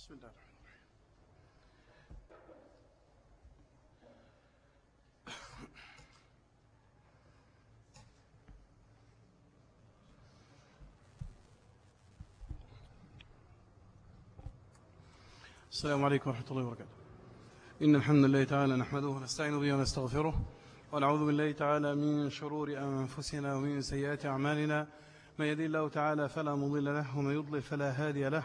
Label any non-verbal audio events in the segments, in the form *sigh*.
بسم الله الرحمن الرحيم. السلام عليكم ورحمة الله وبركاته. إن الحمد لله تعالى نحمده ونستعين به ونستغفره ونعوذ بالله تعالى من شرور أنفسنا ومن سيئات أعمالنا. من يدي الله تعالى فلا مضل له ومن يضلل فلا هادي له.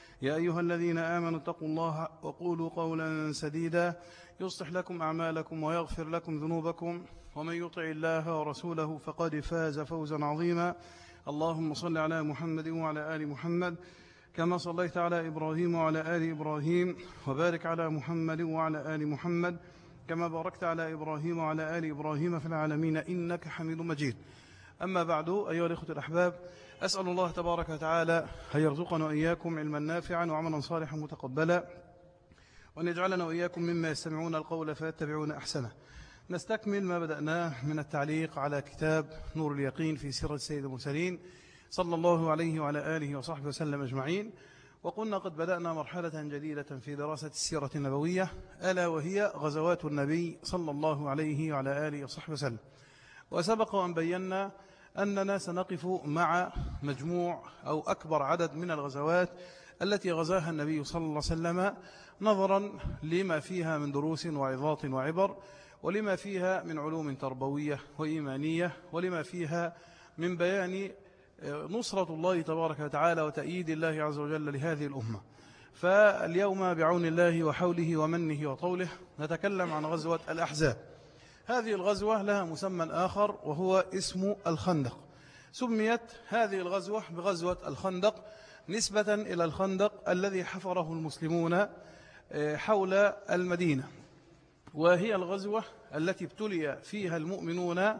يا أيها الذين آمنوا اتقوا الله وقولوا قولا سديدا يصلح لكم أعمالكم ويغفر لكم ذنوبكم. ومن يطع الله ورسوله فقد فاز فوزا عظيما. اللهم صل على محمد وعلى آل محمد كما صليت على إبراهيم وعلى آل إبراهيم وبارك على محمد وعلى آل محمد كما باركت على إبراهيم وعلى آل إبراهيم في العالمين إنك حميد مجيد. أما بعد أيها الإخوة الأحباب أسأل الله تبارك وتعالى أن يرزقنا وإياكم علما نافعا وعملا صالحا متقبلا وأن يجعلنا وإياكم مما يستمعون القول فيتبعون أحسنه. نستكمل ما بدأناه من التعليق على كتاب نور اليقين في سيرة السيد المرسلين صلى الله عليه وعلى آله وصحبه وسلم أجمعين. وقلنا قد بدأنا مرحلة جديدة في دراسة السيرة النبوية ألا وهي غزوات النبي صلى الله عليه وعلى آله وصحبه وسلم. وسبق أن بينا أننا سنقف مع مجموع أو أكبر عدد من الغزوات التي غزاها النبي صلى الله عليه وسلم نظرا لما فيها من دروس وعظات وعبر ولما فيها من علوم تربوية وإيمانية ولما فيها من بيان نصرة الله تبارك وتعالى وتأييد الله عز وجل لهذه الأمة. فاليوم بعون الله وحوله ومنه وطوله نتكلم عن غزوة الأحزاب. هذه الغزوة لها مسمى آخر وهو اسم الخندق. سميت هذه الغزوة بغزوة الخندق نسبة إلى الخندق الذي حفره المسلمون حول المدينة. وهي الغزوة التي ابتلي فيها المؤمنون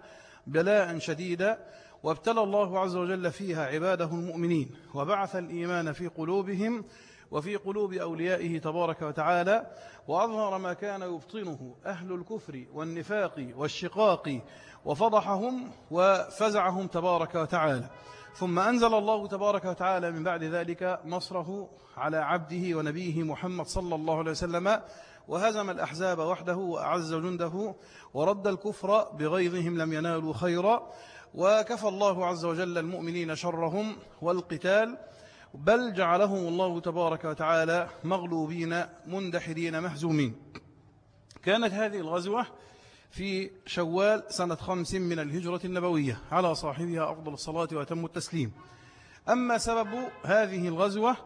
بلاء شديدا وابتلى الله عز وجل فيها عباده المؤمنين. وبعث الإيمان في قلوبهم وفي قلوب أوليائه تبارك وتعالى وأظهر ما كان يبطنه أهل الكفر والنفاق والشقاق وفضحهم وفزعهم تبارك وتعالى. ثم أنزل الله تبارك وتعالى من بعد ذلك نصره على عبده ونبيه محمد صلى الله عليه وسلم وهزم الأحزاب وحده وأعز جنده ورد الكفر بغيظهم لم ينالوا خيرا وكفى الله عز وجل المؤمنين شرهم والقتال بل جعلهم الله تبارك وتعالى مغلوبين مندحرين مهزومين كانت هذه الغزوة في شوال سنة خمس من الهجرة النبوية على صاحبها أفضل الصلاة وأتم التسليم. أما سبب هذه الغزوة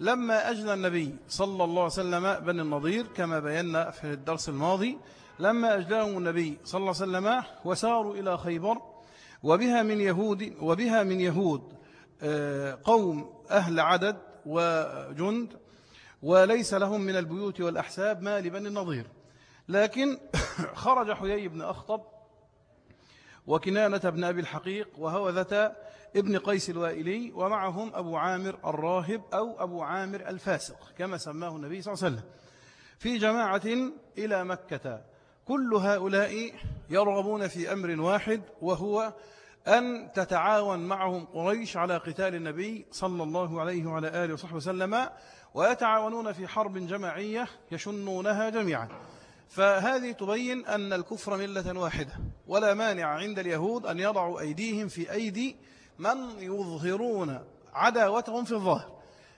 لما أجلى النبي صلى الله عليه وسلم بن النضير كما بينا في الدرس الماضي لما أجلاهم النبي صلى الله عليه وسلم وساروا إلى خيبر وبها من يهود وبها من يهود آه، قوم أهل عدد وجند وليس لهم من البيوت والأحساب ما لبن النظير. لكن *coughs* خرج حيي بن أخطب وكنانة بن أبي الحقيق وهوذة ابن قيس الوائلي ومعهم أبو عامر الراهب أو أبو عامر الفاسق كما سماه النبي صلى الله عليه وسلم. في جماعة إلى مكة كل هؤلاء يرغبون في أمر واحد وهو أن تتعاون معهم قريش على قتال النبي صلى الله عليه وعلى آله وصحبه وسلم ويتعاونون في حرب جماعية يشنونها جميعا. فهذه تبين أن الكفر ملة واحدة ولا مانع عند اليهود أن يضعوا أيديهم في أيدي من يظهرون عداوتهم في الظاهر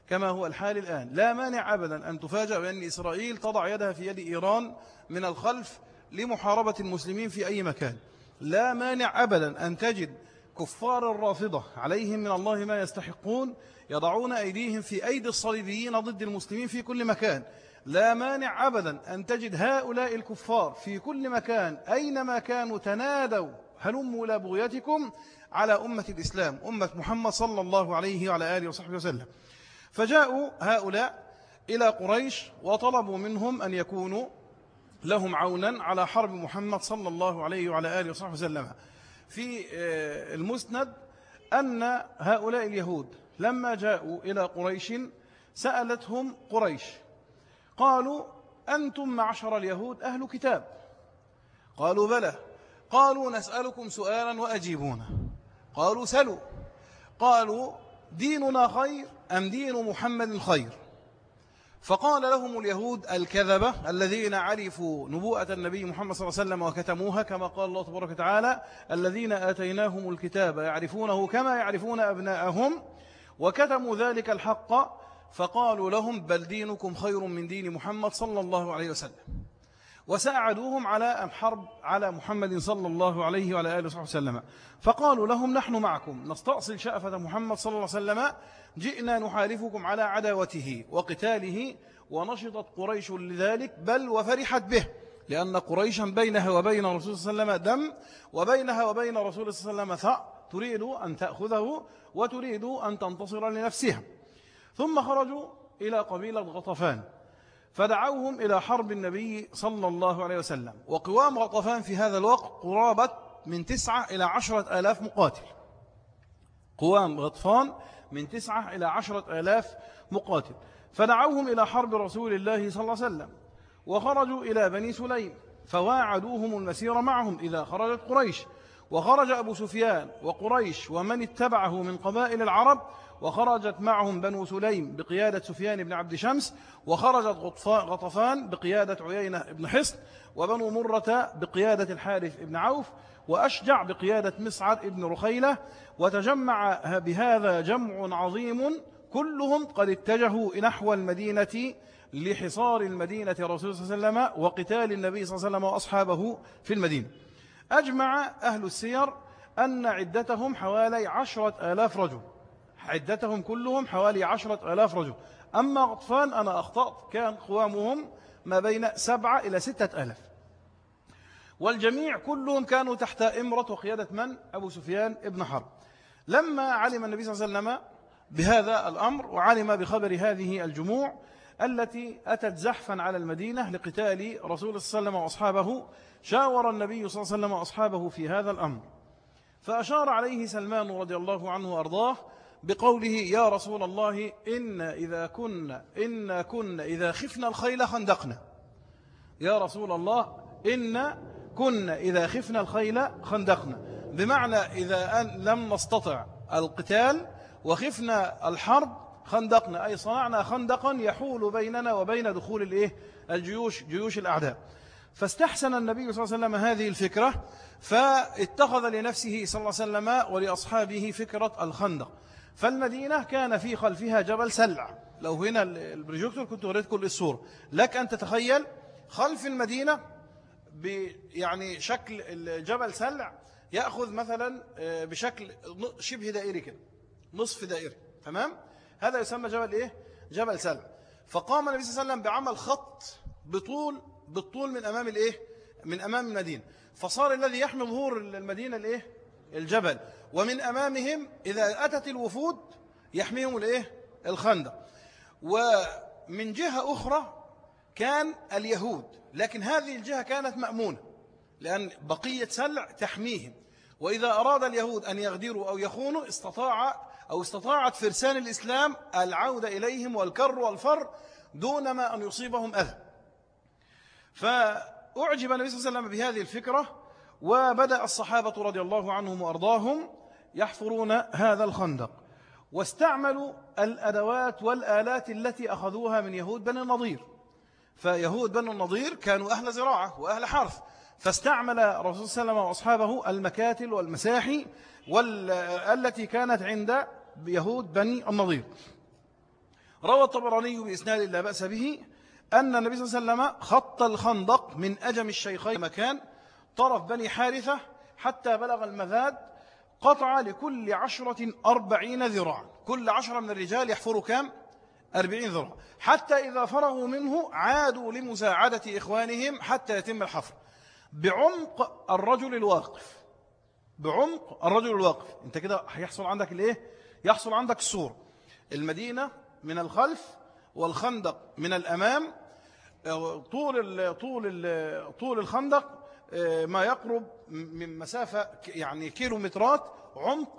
كما هو الحال الآن. لا مانع أبدا أن تفاجأ بأن إسرائيل تضع يدها في يد إيران من الخلف لمحاربة المسلمين في أي مكان. لا مانع أبدا أن تجد كفار الرافضة عليهم من الله ما يستحقون يضعون أيديهم في أيدي الصليبيين ضد المسلمين في كل مكان. لا مانع أبدا أن تجد هؤلاء الكفار في كل مكان أينما كانوا تنادوا هلموا إلى بغيتكم على أمة الإسلام أمة محمد صلى الله عليه وعلى آله وصحبه وسلم. فجاءوا هؤلاء إلى قريش وطلبوا منهم أن يكونوا لهم عونا على حرب محمد صلى الله عليه وعلى آله وصحبه وسلم. في آه، المسند أن هؤلاء اليهود لما جاءوا إلى قريش سألتهم قريش قالوا أنتم معشر اليهود أهل كتاب. قالوا بلى. قالوا نسألكم سؤالا وأجيبونا. قالوا سلوا. قالوا ديننا خير أم دين محمد خير؟ فقال لهم اليهود الكذبة الذين عرفوا نبوءة النبي محمد صلى الله عليه وسلم وكتموها كما قال الله تبارك وتعالى الذين آتيناهم الكتاب يعرفونه كما يعرفون أبناءهم وكتموا ذلك الحق فقالوا لهم بل دينكم خير من دين محمد صلى الله عليه وسلم وسأعدوهم على الحرب على محمد صلى الله عليه وعلى آله وصحبه وسلم فقالوا لهم نحن معكم نستأصل شأفة محمد صلى الله عليه وسلم جئنا نحارفكم على عداوته وقتاله ونشطت قريش لذلك بل وفرحت به لأن قريشا بينها وبين رسول صلى الله عليه وسلم دم وبينها وبين رسول صلى الله عليه وسلم ثأ تريد أن تأخذه وتريد أن تنتصر لنفسها. ثم خرجوا إلى قبيلة غطفان فدعوهم إلى حرب النبي صلى الله عليه وسلم. وقوام غطفان في هذا الوقت قرابة من تسعة إلى عشرة آلاف مقاتل. قوام غطفان من تسعة إلى عشرة آلاف مقاتل. فدعوهم إلى حرب رسول الله صلى الله عليه وسلم وخرجوا إلى بني سليم فواعدوهم المسير معهم إذا خرجت قريش. وخرج أبو سفيان وقريش ومن اتبعه من قبائل العرب وخرجت معهم بنو سليم بقيادة سفيان بن عبد شمس وخرجت غطفان بقيادة عيينة بن حصن وبنو مرة بقيادة الحارث بن عوف وأشجع بقيادة مسعد بن رخيلة وتجمع بهذا جمع عظيم كلهم قد اتجهوا نحو المدينة لحصار المدينة رسول صلى الله عليه وسلم وقتال النبي صلى الله عليه وسلم وأصحابه في المدينة. أجمع أهل السير أن عدتهم حوالي عشرة آلاف رجل. عدتهم كلهم حوالي عشرة ألاف رجل. أما غطفان أنا أخطأت كان قوامهم ما بين سبعة إلى ستة ألاف. والجميع كلهم كانوا تحت إمرة وقيادة من؟ أبو سفيان ابن حرب. لما علم النبي صلى الله عليه وسلم بهذا الأمر وعلم بخبر هذه الجموع التي أتت زحفا على المدينة لقتال رسول صلى الله عليه وسلم وأصحابه شاور النبي صلى الله عليه وسلم وأصحابه في هذا الأمر. فأشار عليه سلمان رضي الله عنه وأرضاه بقوله يا رسول الله إن إذا كنا إن كنا إذا خفنا الخيل خندقنا يا رسول الله إن كنا إذا خفنا الخيل خندقنا. بمعنى إذا لم نستطع القتال وخفنا الحرب خندقنا أي صنعنا خندقا يحول بيننا وبين دخول الإيه؟ الجيوش جيوش الأعداء. فاستحسن النبي صلى الله عليه وسلم هذه الفكرة فاتخذ لنفسه صلى الله عليه وسلم ولأصحابه فكرة الخندق. فالمدينة كان في خلفها جبل سلع. لو هنا البروجيكتور كنت وريت كل الصورة لك أن تتخيل خلف المدينة يعني شكل الجبل سلع يأخذ مثلا آه، بشكل شبه دائري كده نصف دائري تمام؟ هذا يسمى جبل إيه؟ جبل سلع. فقام النبي صلى الله عليه وسلم بعمل خط بطول بالطول من أمام الإيه؟ من أمام المدينة. فصار الذي يحمي ظهور المدينة الإيه؟ الجبل. ومن أمامهم إذا أتت الوفود يحميهم الإيه؟ الخندق. ومن جهة أخرى كان اليهود. لكن هذه الجهة كانت مأمونة لأن بقية سلع تحميهم. وإذا أراد اليهود أن يغدروا أو يخونوا استطاع أو استطاعت فرسان الإسلام العودة إليهم والكر والفر دون ما أن يصيبهم أذى. فأعجب النبي صلى الله عليه وسلم بهذه الفكرة وبدأ الصحابة رضي الله عنهم وأرضاهم يحفرون هذا الخندق. واستعملوا الأدوات والآلات التي أخذوها من يهود بن النضير فيهود بن النضير كانوا أهل زراعة وأهل حرث فاستعمل رسول صلى الله عليه وسلم وأصحابه المكاتل والمساحي والتي كانت عند يهود بني النضير روى الطبراني بإسناد لا بأس به أن النبي صلى الله عليه وسلم خط الخندق من أجم الشيخين مكان طرف بني حارثة حتى بلغ المذاد قطع لكل عشرة أربعين ذراعا كل عشرة من الرجال يحفروا كام؟ أربعين ذراع حتى إذا فرغوا منه عادوا لمساعدة إخوانهم حتى يتم الحفر. بعمق الرجل الواقف. بعمق الرجل الواقف. أنت كده هيحصل عندك الايه يحصل عندك السور المدينة من الخلف والخندق من الأمام. طول طول طول الخندق ما يقرب من مسافة يعني كيلومترات. عمق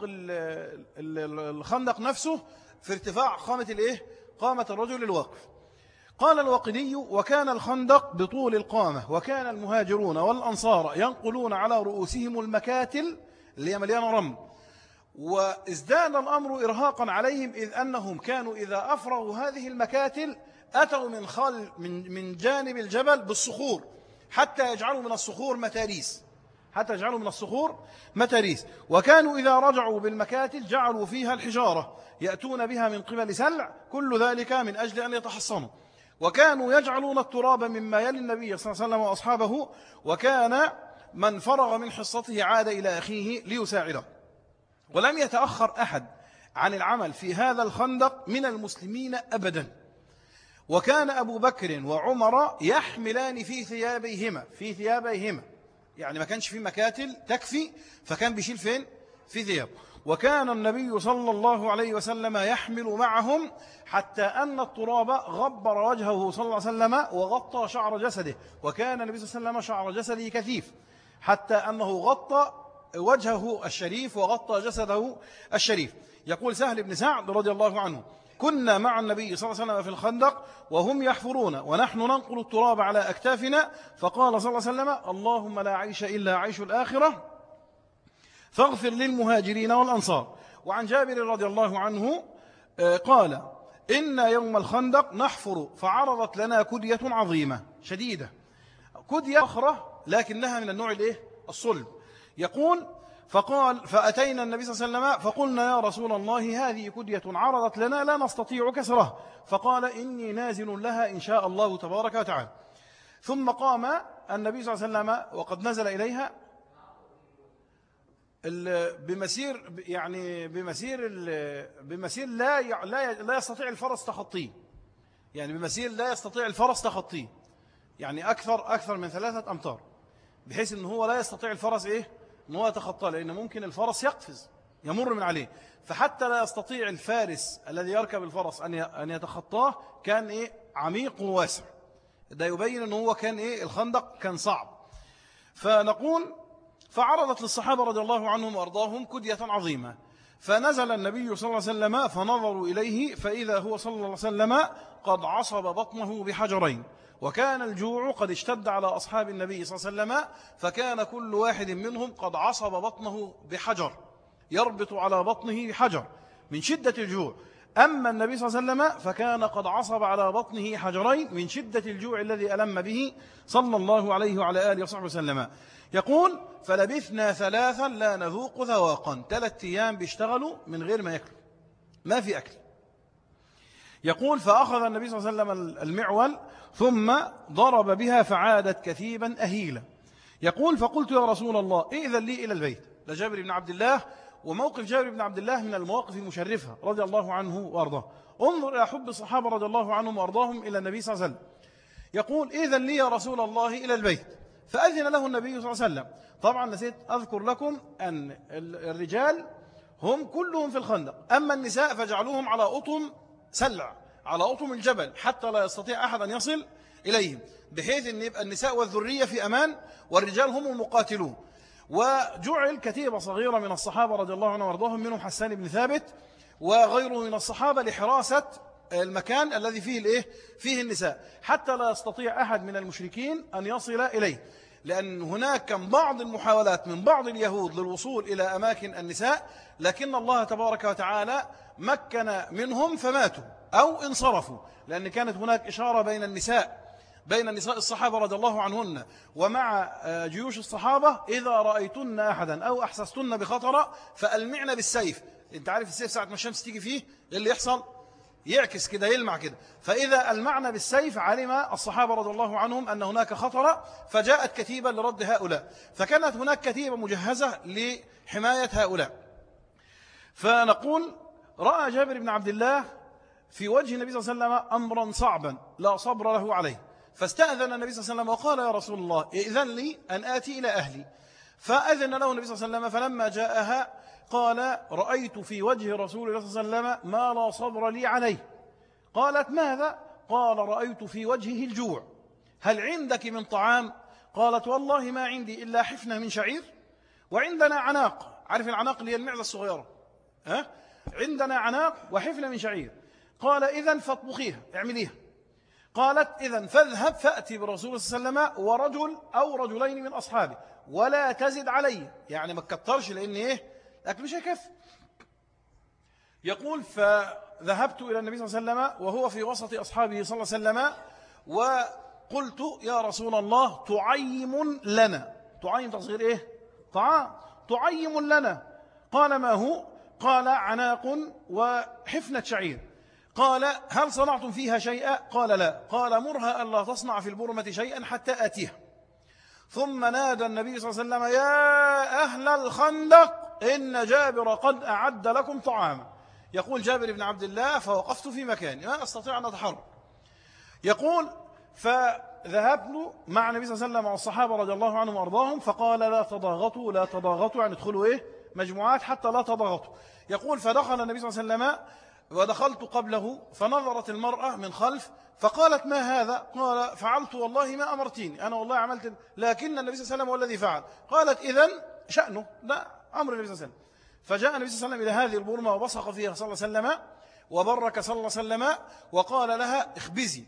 الخندق نفسه في ارتفاع قامة الإيه؟ قامة الرجل الواقف قال الوقدي وكان الخندق بطول القامة وكان المهاجرون والأنصار ينقلون على رؤوسهم المكاتل اللي هي مليانة رمل وازداد الأمر إرهاقا عليهم إذ أنهم كانوا إذا أفرغوا هذه المكاتل أتوا من, خل من, من جانب الجبل بالصخور حتى يجعلوا من الصخور متاريس. حتى يجعلوا من الصخور متاريس. وكانوا إذا رجعوا بالمكاتل جعلوا فيها الحجارة. يأتون بها من قبل سلع كل ذلك من أجل أن يتحصنوا. وكانوا يجعلون التراب مما يلي النبي صلى الله عليه وسلم وأصحابه وكان من فرغ من حصته عاد إلى أخيه ليساعده. ولم يتأخر أحد عن العمل في هذا الخندق من المسلمين أبدا. وكان أبو بكر وعمر يحملان في ثيابيهما في ثيابيهما. يعني ما كانش في مكاتل تكفي فكان بيشيل فين؟ في ثيابه. وكان النبي صلى الله عليه وسلم يحمل معهم حتى أن التراب غبر وجهه صلى الله عليه وسلم وغطى شعر جسده. وكان النبي صلى الله عليه وسلم شعر جسده كثيف حتى أنه غطى وجهه الشريف وغطى جسده الشريف. يقول سهل بن سعد رضي الله عنه كنا مع النبي صلى الله عليه وسلم في الخندق وهم يحفرون ونحن ننقل التراب على أكتافنا. فقال صلى الله عليه وسلم اللهم لا عيش إلا عيش الآخرة. فاغفر للمهاجرين والأنصار. وعن جابر رضي الله عنه آه، قال إن يوم الخندق نحفر فعرضت لنا كدية عظيمة شديدة. كدية أخرى لكنها من النوع الإيه؟ الصلب. يقول فقال فأتينا النبي صلى الله عليه وسلم فقلنا يا رسول الله هذه كدية عرضت لنا لا نستطيع كسرها. فقال إني نازل لها إن شاء الله تبارك وتعالى. ثم قام النبي صلى الله عليه وسلم وقد نزل إليها بمسير يعني بمسير بمسير لا لا لا يستطيع الفرس تخطيه. يعني بمسير لا يستطيع الفرس تخطيه. يعني أكثر أكثر من ثلاثة أمتار بحيث أنه هو لا يستطيع الفرس إيه؟ إن هو يتخطى لأن ممكن الفرس يقفز يمر من عليه. فحتى لا يستطيع الفارس الذي يركب الفرس أن يتخطاه كان إيه؟ عميق وواسع. ده يبين أنه هو كان إيه؟ الخندق كان صعب. فنقول فعرضت للصحابة رضي الله عنهم وأرضاهم كدية عظيمة. فنزل النبي صلى الله عليه وسلم فنظروا إليه فإذا هو صلى الله عليه وسلم قد عصب بطنه بحجرين. وكان الجوع قد اشتد على أصحاب النبي صلى الله عليه وسلم فكان كل واحد منهم قد عصب بطنه بحجر يربط على بطنه بحجر. من شدة الجوع أما النبي صلى الله عليه وسلم فكان قد عصب على بطنه حجرين من شدة الجوع الذي ألم به صلى الله عليه وعلى آله وصحبه وسلم. يقول فلبثنا ثلاثا لا نذوق ذواقا. ثلاث أيام بيشتغلوا من غير ما يأكلوا. ما في أكل. يقول فأخذ النبي صلى الله عليه وسلم المعول ثم ضرب بها فعادت كثيبا أهيلا. يقول فقلت يا رسول الله إذن لي إلى البيت. لجابر بن عبد الله وموقف جابر بن عبد الله من المواقف المشرفة رضي الله عنه وأرضاه. انظر إلى حب الصحابة رضي الله عنهم وأرضاهم إلى النبي صلى الله عليه وسلم. يقول إذن لي يا رسول الله إلى البيت. فأذن له النبي صلى الله عليه وسلم. طبعا نسيت أذكر لكم أن الرجال هم كلهم في الخندق. أما النساء فجعلوهم على أطم سلع على أطم الجبل حتى لا يستطيع أحد أن يصل إليهم بحيث أن يبقى النساء والذرية في أمان والرجال هم المقاتلون. وجعل كتيبة صغيرة من الصحابة رضي الله عنهم وأرضاهم منهم حسان بن ثابت وغيره من الصحابة لحراسة المكان الذي فيه الإيه؟ فيه النساء. حتى لا يستطيع أحد من المشركين أن يصل إليه لأن هناك كان بعض المحاولات من بعض اليهود للوصول إلى أماكن النساء لكن الله تبارك وتعالى مكن منهم فماتوا أو انصرفوا لأن كانت هناك إشارة بين النساء بين النساء الصحابة رضي الله عنهن ومع آه، جيوش الصحابة إذا رأيتن أحدا أو أحسستن بخطر فألمعن بالسيف. أنت عارف السيف ساعة ما الشمس تيجي فيه إيه اللي يحصل؟ يعكس كده يلمع كده. فإذا المعنى بالسيف علم الصحابة رضي الله عنهم أن هناك خطر فجاءت كتيبة لرد هؤلاء. فكانت هناك كتيبة مجهزة لحماية هؤلاء. فنقول رأى جابر بن عبد الله في وجه النبي صلى الله عليه وسلم أمرا صعبا لا صبر له عليه. فاستأذن النبي صلى الله عليه وسلم وقال يا رسول الله إذن لي أن آتي إلى أهلي. فأذن له النبي صلى الله عليه وسلم فلما جاءها قال رأيت في وجه رسول الله صلى الله عليه وسلم ما لا صبر لي عليه. قالت ماذا؟ قال رأيت في وجهه الجوع. هل عندك من طعام؟ قالت والله ما عندي إلا حفنة من شعير وعندنا عناق. عارف العناق اللي هي المعزة الصغيرة ها؟ عندنا عناق وحفنة من شعير. قال إذا فاطبخيها اعمليها. قالت إذا فاذهب فأتي برسول صلى الله عليه وسلم ورجل أو رجلين من أصحابه ولا تزد علي. يعني ما تكترش لأن إيه؟ الأكل مش هيكفي. يقول فذهبت إلى النبي صلى الله عليه وسلم وهو في وسط أصحابه صلى الله عليه وسلم وقلت يا رسول الله تعيم لنا. تعيم تصغير إيه؟ طعام. تعيم لنا. قال ما هو؟ قال عناق وحفنة شعير. قال هل صنعتم فيها شيئا؟ قال لا. قال مرها ألا تصنع في البرمة شيئا حتى آتيها. ثم نادى النبي صلى الله عليه وسلم يا أهل الخندق إن جابر قد أعد لكم طعاما. يقول جابر بن عبد الله فوقفت في مكاني ما أستطيع أن أتحرك. يقول فذهبت مع النبي صلى الله عليه وسلم والصحابة رضي الله عنهم وأرضاهم فقال لا تضاغطوا لا تضاغطوا. يعني ادخلوا إيه؟ مجموعات حتى لا تضاغطوا. يقول فدخل النبي صلى الله عليه وسلم ودخلت قبله فنظرت المرأة من خلف فقالت ما هذا؟ قال فعلت والله ما أمرتيني. أنا والله عملت لكن النبي صلى الله عليه وسلم هو الذي فعل. قالت إذن شأنه. لا أمر النبي صلى الله عليه وسلم. فجاء النبي صلى الله عليه وسلم إلى هذه البرمة وبصق فيها صلى الله عليه وسلم وبرك صلى الله عليه وسلم وقال لها اخبزي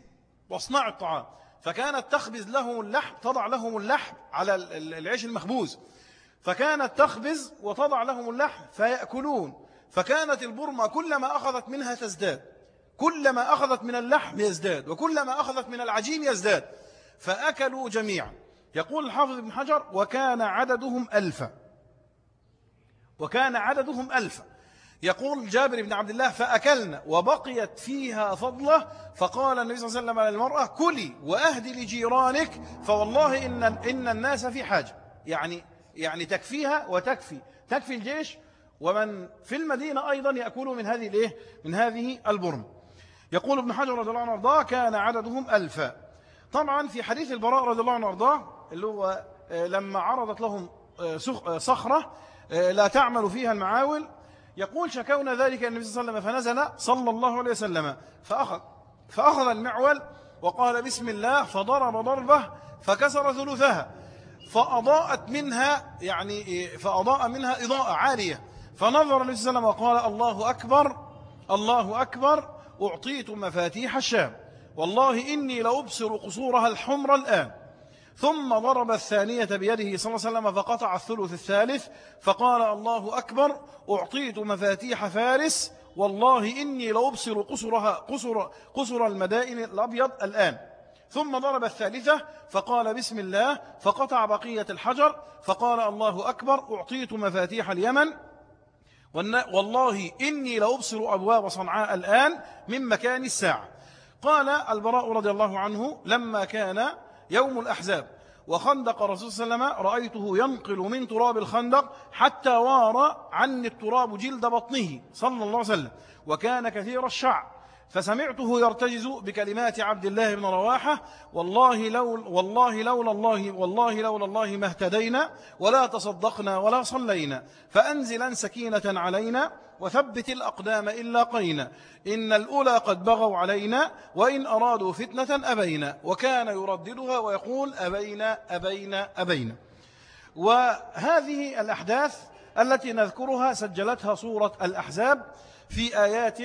واصنع الطعام. فكانت تخبز لهم اللحم تضع لهم اللحم على العيش المخبوز. فكانت تخبز وتضع لهم اللحم فيأكلون. فكانت البرمة كلما أخذت منها تزداد كلما أخذت من اللحم يزداد وكلما أخذت من العجين يزداد فأكلوا جميعا. يقول الحافظ ابن حجر وكان عددهم ألفا وكان عددهم ألفا يقول جابر بن عبد الله فأكلنا وبقيت فيها فضلة. فقال النبي صلى الله عليه وسلم للمرأة كلي وأهدي لجيرانك فوالله إن, إن الناس في حاجة. يعني يعني تكفيها وتكفي. تكفي الجيش ومن في المدينة أيضا يأكل من هذه الإيه؟ من هذه البرم. يقول ابن حجر رضي الله عنه وارضاه كان عددهم ألفا طبعا في حديث البراء رضي الله عنه وارضاه اللي هو آه، لما عرضت لهم آه، آه، صخرة لا تعمل فيها المعاول يقول شكونا ذلك النبي صلى الله عليه وسلم فنزل صلى الله عليه وسلم. فأخذ, فأخذ المعول وقال بسم الله. فضرب ضربة فكسر ثلثها فأضاءت منها يعني فأضاء منها إضاءة عالية. فنظر النبي صلى الله عليه وسلم وقال الله أكبر الله أكبر أعطيت مفاتيح الشام. والله إني لأبصر قصورها الحمر الآن. ثم ضرب الثانية بيده صلى الله عليه وسلم فقطع الثلث الثالث فقال الله أكبر أعطيت مفاتيح فارس. والله إني لأبصر قصرها قصر, قصر المدائن الأبيض الآن. ثم ضرب الثالثة فقال بسم الله فقطع بقية الحجر فقال الله أكبر أعطيت مفاتيح اليمن. والله إني لأبصر أبواب صنعاء الآن من مكان الساعة. قال البراء رضي الله عنه لما كان يوم الأحزاب وخندق رسول صلى الله عليه وسلم رأيته ينقل من تراب الخندق حتى وار عني التراب جلد بطنه صلى الله عليه وسلم وكان كثير الشعر فسمعته يرتجز بكلمات عبد الله بن رواحة والله لول والله لولا الله والله لولا الله ما اهتدينا ولا تصدقنا ولا صلينا فأنزلا سكينة علينا وثبت الأقدام إلا قينا إن الأولى قد بغوا علينا وإن أرادوا فتنة أبينا وكان يرددها ويقول أبينا أبينا أبينا. وهذه الأحداث التي نذكرها سجلتها صورة الأحزاب في آيات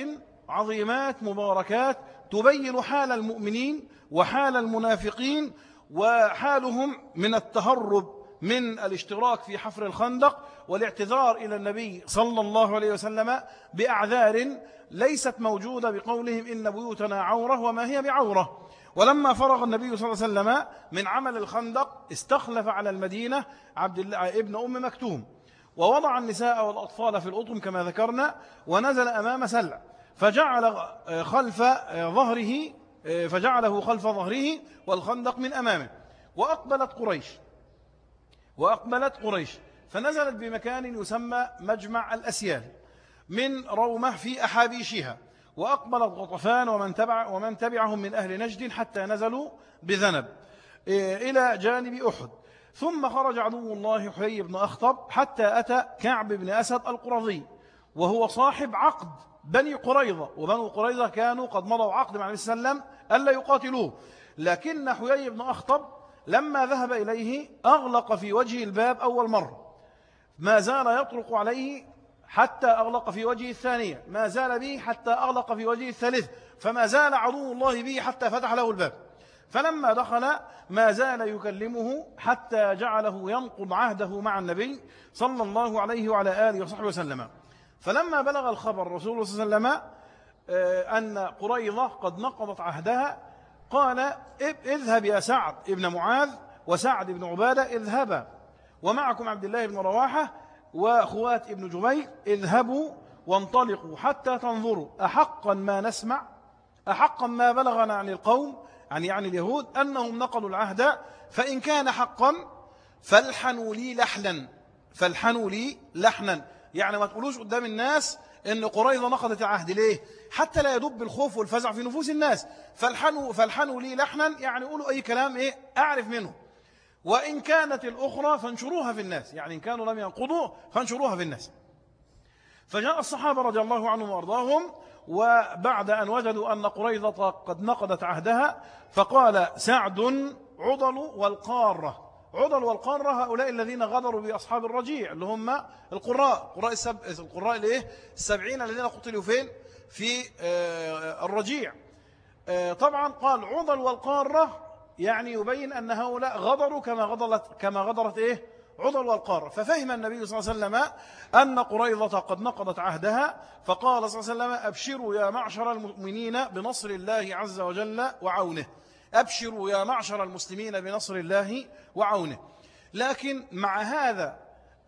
عظيمات مباركات تبين حال المؤمنين وحال المنافقين وحالهم من التهرب من الاشتراك في حفر الخندق والاعتذار إلى النبي صلى الله عليه وسلم بأعذار ليست موجودة بقولهم إن بيوتنا عورة وما هي بعورة. ولما فرغ النبي صلى الله عليه وسلم من عمل الخندق استخلف على المدينة عبد الله ابن أم مكتوم. ووضع النساء والأطفال في الأطم كما ذكرنا ونزل أمام سلع. فجعل خلف ظهره فجعله خلف ظهره والخندق من أمامه. وأقبلت قريش. وأقبلت قريش. فنزلت بمكان يسمى مجمع الأسيال من رومة في أحابيشها. وأقبلت غطفان ومن, تبع ومن تبعهم من أهل نجد حتى نزلوا بذنب إلى جانب أحد. ثم خرج عدو الله حيي بن أخطب حتى أتى كعب بن أسد القرظي وهو صاحب عقد. بني قريظة وبنو قريظة كانوا قد مضوا عقد مع النبي صلى الله عليه وسلم ألا يقاتلوه. لكن حيي بن أخطب لما ذهب إليه أغلق في وجه الباب أول مرة. ما زال يطرق عليه حتى أغلق في وجهه الثانية. ما زال به حتى أغلق في وجهه الثالث. فما زال عدو الله به حتى فتح له الباب. فلما دخل ما زال يكلمه حتى جعله ينقض عهده مع النبي صلى الله عليه وعلى آله وصحبه وسلم. فلما بلغ الخبر رسول الله صلى الله عليه وسلم آه، أن قريضة قد نقضت عهدها قال اذهب يا سعد ابن معاذ وسعد بن عبادة اذهبا ومعكم عبد الله بن رواحة وأخوات ابن جبير اذهبوا وانطلقوا حتى تنظروا أحقا ما نسمع أحقا ما بلغنا عن القوم عن يعني اليهود أنهم نقضوا العهد فإن كان حقا فالحنوا لي لحنا فالحنوا لي لحنا. يعني ما تقولوش قدام الناس إن قريظة نقضت العهد. ليه؟ حتى لا يدب الخوف والفزع في نفوس الناس. فالحنوا, فالحنوا لي لحنا يعني قولوا أي كلام إيه؟ أعرف منه. وإن كانت الأخرى فانشروها في الناس. يعني إن كانوا لم ينقضوا فانشروها في الناس. فجاء الصحابة رضي الله عنهم وأرضاهم وبعد أن وجدوا أن قريظة قد نقضت عهدها فقال سعد عضل والقارة. عضل والقارة هؤلاء الذين غدروا بأصحاب الرجيع اللي هم القراء. قراء السب... القراء الايه السبعين الذين قتلوا فين؟ في آه، الرجيع. آه، طبعا قال عضل والقارة يعني يبين أن هؤلاء غدروا كما غدرت كما غدرت إيه؟ عضل والقارة ففهم النبي صلى الله عليه وسلم أن قريضة قد نقضت عهدها فقال صلى الله عليه وسلم أبشروا يا معشر المؤمنين بنصر الله عز وجل وعونه. أبشروا يا معشر المسلمين بنصر الله وعونه. لكن مع هذا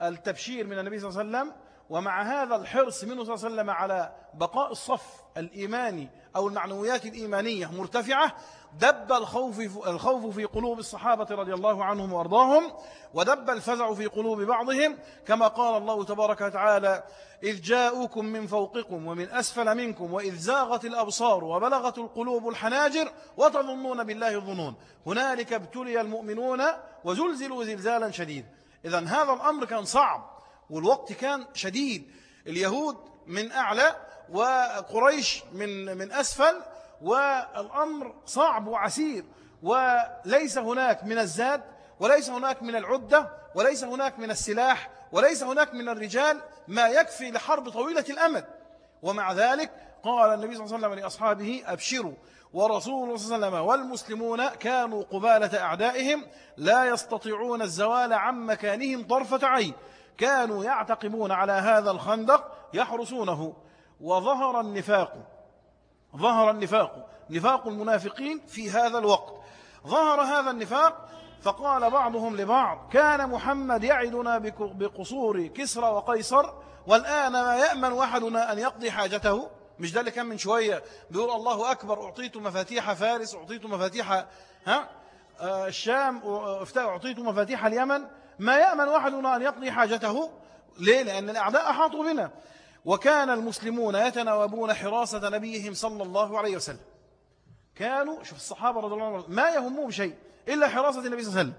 التبشير من النبي صلى الله عليه وسلم ومع هذا الحرص منه صلى الله عليه وسلم على بقاء الصف الإيماني أو المعنويات الإيمانية مرتفعة دب الخوف الخوف في قلوب الصحابة رضي الله عنهم وأرضاهم ودب الفزع في قلوب بعضهم كما قال الله تبارك وتعالى إذ جاءوكم من فوقكم ومن أسفل منكم وإذ زاغت الأبصار وبلغت القلوب الحناجر وتظنون بالله الظنون. هنالك ابتلي المؤمنون وزلزلوا زلزالا شديد. إذا هذا الأمر كان صعب والوقت كان شديد. اليهود من أعلى وقريش من من أسفل والأمر صعب وعسير وليس هناك من الزاد وليس هناك من العدة وليس هناك من السلاح وليس هناك من الرجال ما يكفي لحرب طويلة الأمد. ومع ذلك قال النبي صلى الله عليه وسلم لأصحابه أبشروا. ورسول الله صلى الله عليه وسلم والمسلمون كانوا قبالة أعدائهم لا يستطيعون الزوال عن مكانهم طرفة عين. كانوا يعتقبون على هذا الخندق يحرسونه. وظهر النفاق ظهر النفاق نفاق المنافقين في هذا الوقت. ظهر هذا النفاق فقال بعضهم لبعض كان محمد يعدنا بقصور كسرى وقيصر والآن ما يأمن أحدنا أن يقضي حاجته؟ مش ده اللي كان من شوية بيقول الله أكبر أعطيت مفاتيح فارس أعطيت مفاتيح ها؟ آه، الشام أعطيت مفاتيح اليمن. ما يأمن أحدنا أن يقضي حاجته؟ ليه؟ لأن الأعداء أحاطوا بنا. وكان المسلمون يتناوبون حراسة نبيهم صلى الله عليه وسلم. كانوا شوف الصحابة رضي الله عنهم ما يهمهم شيء إلا حراسة النبي صلى الله عليه وسلم.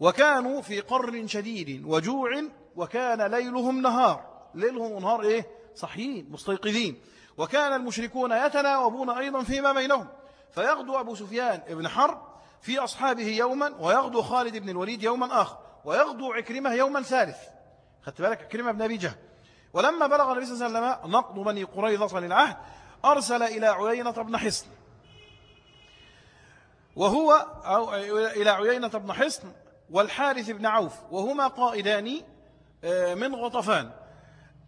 وكانوا في قر شديد وجوع وكان ليلهم نهار. ليلهم نهار إيه؟ صحيين مستيقظين. وكان المشركون يتناوبون أيضا فيما بينهم. فيغدو أبو سفيان ابن حرب في أصحابه يوما ويغدو خالد بن الوليد يوما آخر ويغدو عكرمة يوما ثالث. خدت بالك؟ عكرمة بن أبي جهل. ولما بلغ النبي صلى الله عليه وسلم نقض بني قريظة للعهد أرسل إلى عيينة بن حصن. وهو أو إلى عيينة بن حصن والحارث بن عوف وهما قائدان آه، من غطفان.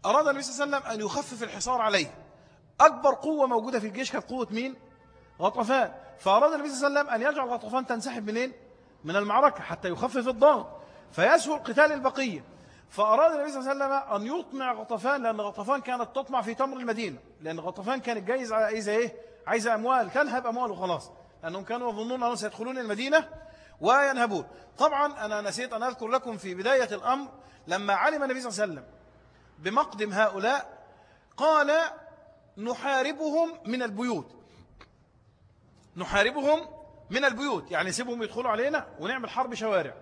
أراد النبي صلى الله عليه وسلم أن يخفف الحصار عليه. أكبر قوة موجودة في الجيش كانت قوة مين؟ غطفان. فأراد النبي صلى الله عليه وسلم أن يجعل غطفان تنسحب منين؟ من المعركة حتى يخفف الضغط. فيسهل قتال البقية. فأراد النبي صلى الله عليه وسلم أن يطمع غطفان لأن غطفان كانت تطمع في تمر المدينة. لأن غطفان كانت جايز عايزة إيه؟ عايزة أموال تنهب أموال وخلاص لأنهم كانوا يظنون أنهم سيدخلون المدينة وينهبون. طبعا أنا نسيت أن أذكر لكم في بداية الأمر لما علم النبي صلى الله عليه وسلم بمقدم هؤلاء قال نحاربهم من البيوت. نحاربهم من البيوت. يعني سيبهم يدخلوا علينا ونعمل حرب شوارع.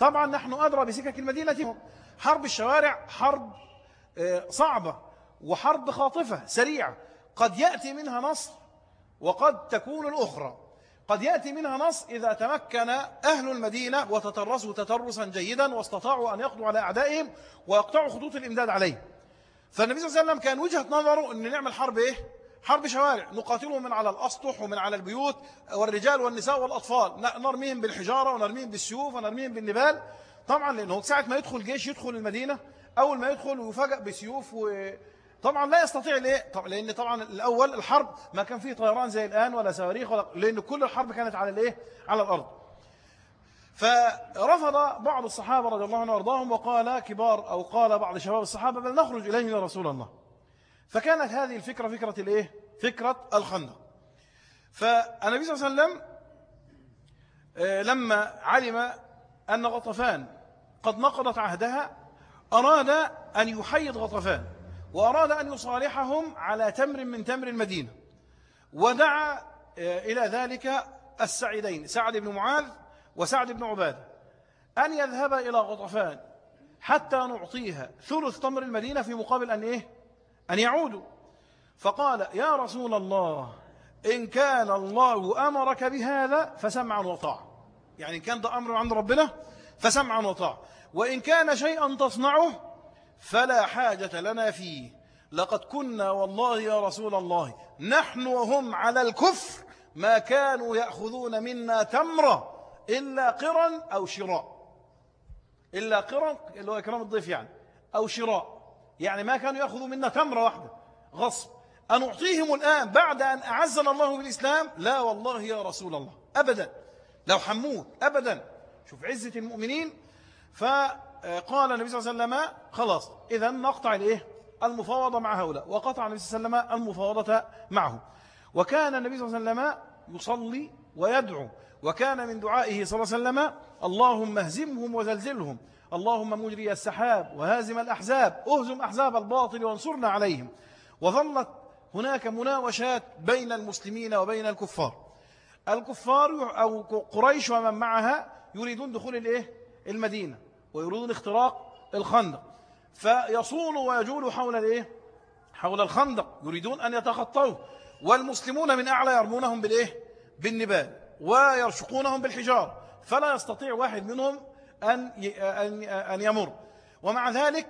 طبعا نحن أدرى بسكك المدينة. حرب الشوارع حرب آه، صعبة وحرب خاطفة سريعة. قد يأتي منها نصر وقد تكون الأخرى. قد يأتي منها نص إذا تمكن أهل المدينة وتترسوا تترسا جيدا واستطاعوا أن يقضوا على أعدائهم ويقطعوا خطوط الإمداد عليهم فالنبي صلى الله عليه وسلم كان وجهة نظره أن نعمل حرب إيه؟ حرب شوارع. نقاتلهم من على الأسطح ومن على البيوت والرجال والنساء والأطفال. نرميهم بالحجارة ونرميهم بالسيوف ونرميهم بالنبال. طبعا لأنه ساعة ما يدخل جيش يدخل المدينة أول ما يدخل ويفاجأ بسيوف و... طبعا لا يستطيع ليه؟ طبعا لأن طبعا الأول الحرب ما كان فيه طيران زي الآن ولا صواريخ ولا لأن كل الحرب كانت على الايه على الأرض. فرفض بعض الصحابة رضي الله عنهم وأرضاهم وقال كبار أو قال بعض شباب الصحابة بل نخرج إليه يا رسول الله. فكانت هذه الفكرة فكرة الايه فكرة الخندق. فالنبي صلى الله عليه وسلم آه، لما علم أن غطفان قد نقضت عهدها أراد أن يحيد غطفان وأراد أن يصالحهم على تمر من تمر المدينة. ودعا آه، إلى ذلك السعيدين سعد بن معاذ وسعد بن عبادة أن يذهب إلى غطفان حتى نعطيها ثلث تمر المدينة في مقابل أن إيه؟ أن يعودوا. فقال يا رسول الله إن كان الله أمرك بهذا فسمعا وطاع يعني إن كان ده أمر عند ربنا فسمعا وطاع وإن كان شيئا تصنعه فلا حاجة لنا فيه. لقد كنا والله يا رسول الله نحن وهم على الكفر ما كانوا يأخذون منا تمرة إلا قرا أو شراء. إلا قرا اللي هو إكرام الضيف يعني أو شراء. يعني ما كانوا يأخذوا منا تمرة واحدة. غصب. أن أعطيهم الآن بعد أن أعزنا الله بالإسلام؟ لا والله يا رسول الله. أبدا. لو حمود. أبدا. شوف عزة المؤمنين فقال النبي صلى الله عليه وسلم خلاص إذا نقطع الإيه؟ المفاوضة مع هؤلاء وقطع النبي صلى الله عليه وسلم المفاوضة معه. وكان النبي صلى الله عليه وسلم يصلي ويدعو وكان من دعائه صلى الله عليه وسلم اللهم اهزمهم وزلزلهم اللهم مجري السحاب وهازم الأحزاب اهزم أحزاب الباطل وانصرنا عليهم. وظلت هناك مناوشات بين المسلمين وبين الكفار. الكفار أو قريش ومن معها يريدون دخول الإيه؟ المدينة ويريدون اختراق الخندق. فيصولوا ويجولوا حول الإيه؟ حول الخندق يريدون أن يتخطوه. والمسلمون من أعلى يرمونهم بالإيه؟ بالنبال ويرشقونهم بالحجار فلا يستطيع واحد منهم أن أن يمر. ومع ذلك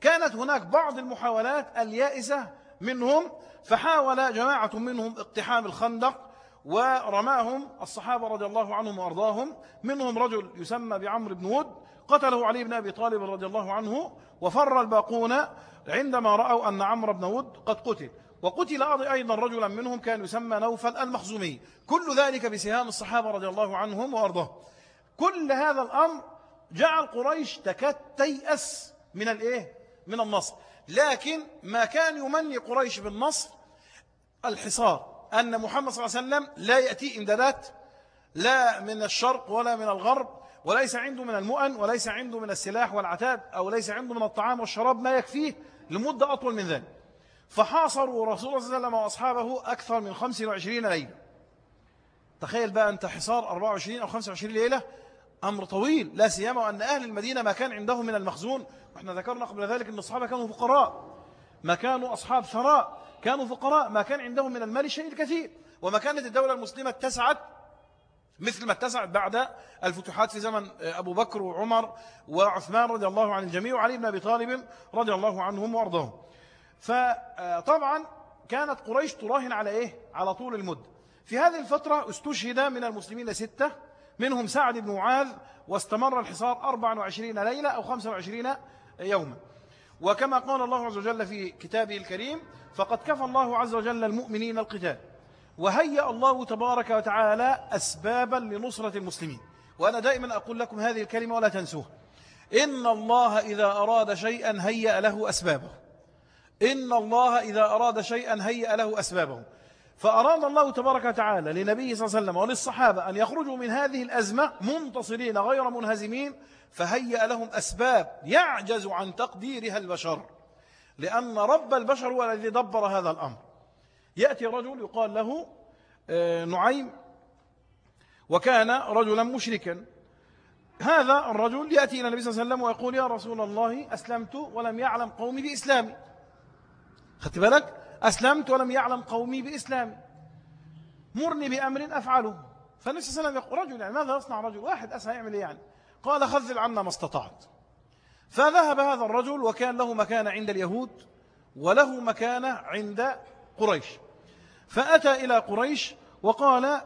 كانت هناك بعض المحاولات اليائسة منهم. فحاول جماعة منهم اقتحام الخندق ورماهم الصحابة رضي الله عنهم وأرضاهم. منهم رجل يسمى بعمر بن ود قتله علي بن أبي طالب رضي الله عنه وفر الباقون عندما رأوا أن عمرو بن ود قد قتل. وقتل أيضا رجلا منهم كان يسمى نوفل المخزومي. كل ذلك بسهام الصحابة رضي الله عنهم وأرضاهم. كل هذا الأمر جعل قريش تكاد تيأس من الإيه؟ من النصر. لكن ما كان يمني قريش بالنصر الحصار. أن محمد صلى الله عليه وسلم لا يأتي إمدادات لا من الشرق ولا من الغرب وليس عنده من المؤن وليس عنده من السلاح والعتاد أو ليس عنده من الطعام والشراب ما يكفيه لمدة أطول من ذلك. فحاصروا رسول الله صلى الله عليه وسلم وأصحابه أكثر من 25 ليلة. تخيل بقى أنت حصار 24 أو 25 ليلة أمر طويل لا سيما وأن أهل المدينة ما كان عندهم من المخزون. وإحنا ذكرنا قبل ذلك أن الصحابة كانوا فقراء ما كانوا أصحاب ثراء. كانوا فقراء ما كان عندهم من المال شيء الكثير. وما كانت الدولة المسلمة اتسعت مثل ما اتسعت بعد الفتوحات في زمن أبو بكر وعمر وعثمان رضي الله عن الجميع وعلي بن أبي طالب رضي الله عنهم وأرضاهم. فطبعا كانت قريش تراهن على إيه؟ على طول المد. في هذه الفترة استشهد من المسلمين ستة منهم سعد بن معاذ واستمر الحصار 24 ليلة أو 25 يوما. وكما قال الله عز وجل في كتابه الكريم فقد كفى الله عز وجل المؤمنين القتال. وهيأ الله تبارك وتعالى أسبابا لنصرة المسلمين. وأنا دائما أقول لكم هذه الكلمة ولا تنسوها. إن الله إذا أراد شيئا هيأ له أسبابه. إن الله إذا أراد شيئا هيأ له أسبابه. فأراد الله تبارك وتعالى لنبيه صلى الله عليه وسلم وللصحابة أن يخرجوا من هذه الأزمة منتصرين غير منهزمين فهيأ لهم أسباب يعجز عن تقديرها البشر. لأن رب البشر هو الذي دبر هذا الأمر. يأتي رجل يقال له آه، نعيم وكان رجلا مشركا. هذا الرجل يأتي إلى النبي صلى الله عليه وسلم ويقول يا رسول الله أسلمت ولم يعلم قومي بإسلامي. خدت بالك؟ أسلمت ولم يعلم قومي بإسلامي. مرني بأمر أفعله. فالنبي صلى الله عليه وسلم يقول رجل يعني ماذا يصنع رجل واحد؟ أسهى يعمل إيه يعني؟ قال خذل عنا ما استطعت. فذهب هذا الرجل وكان له مكان عند اليهود وله مكانة عند قريش. فأتى إلى قريش وقال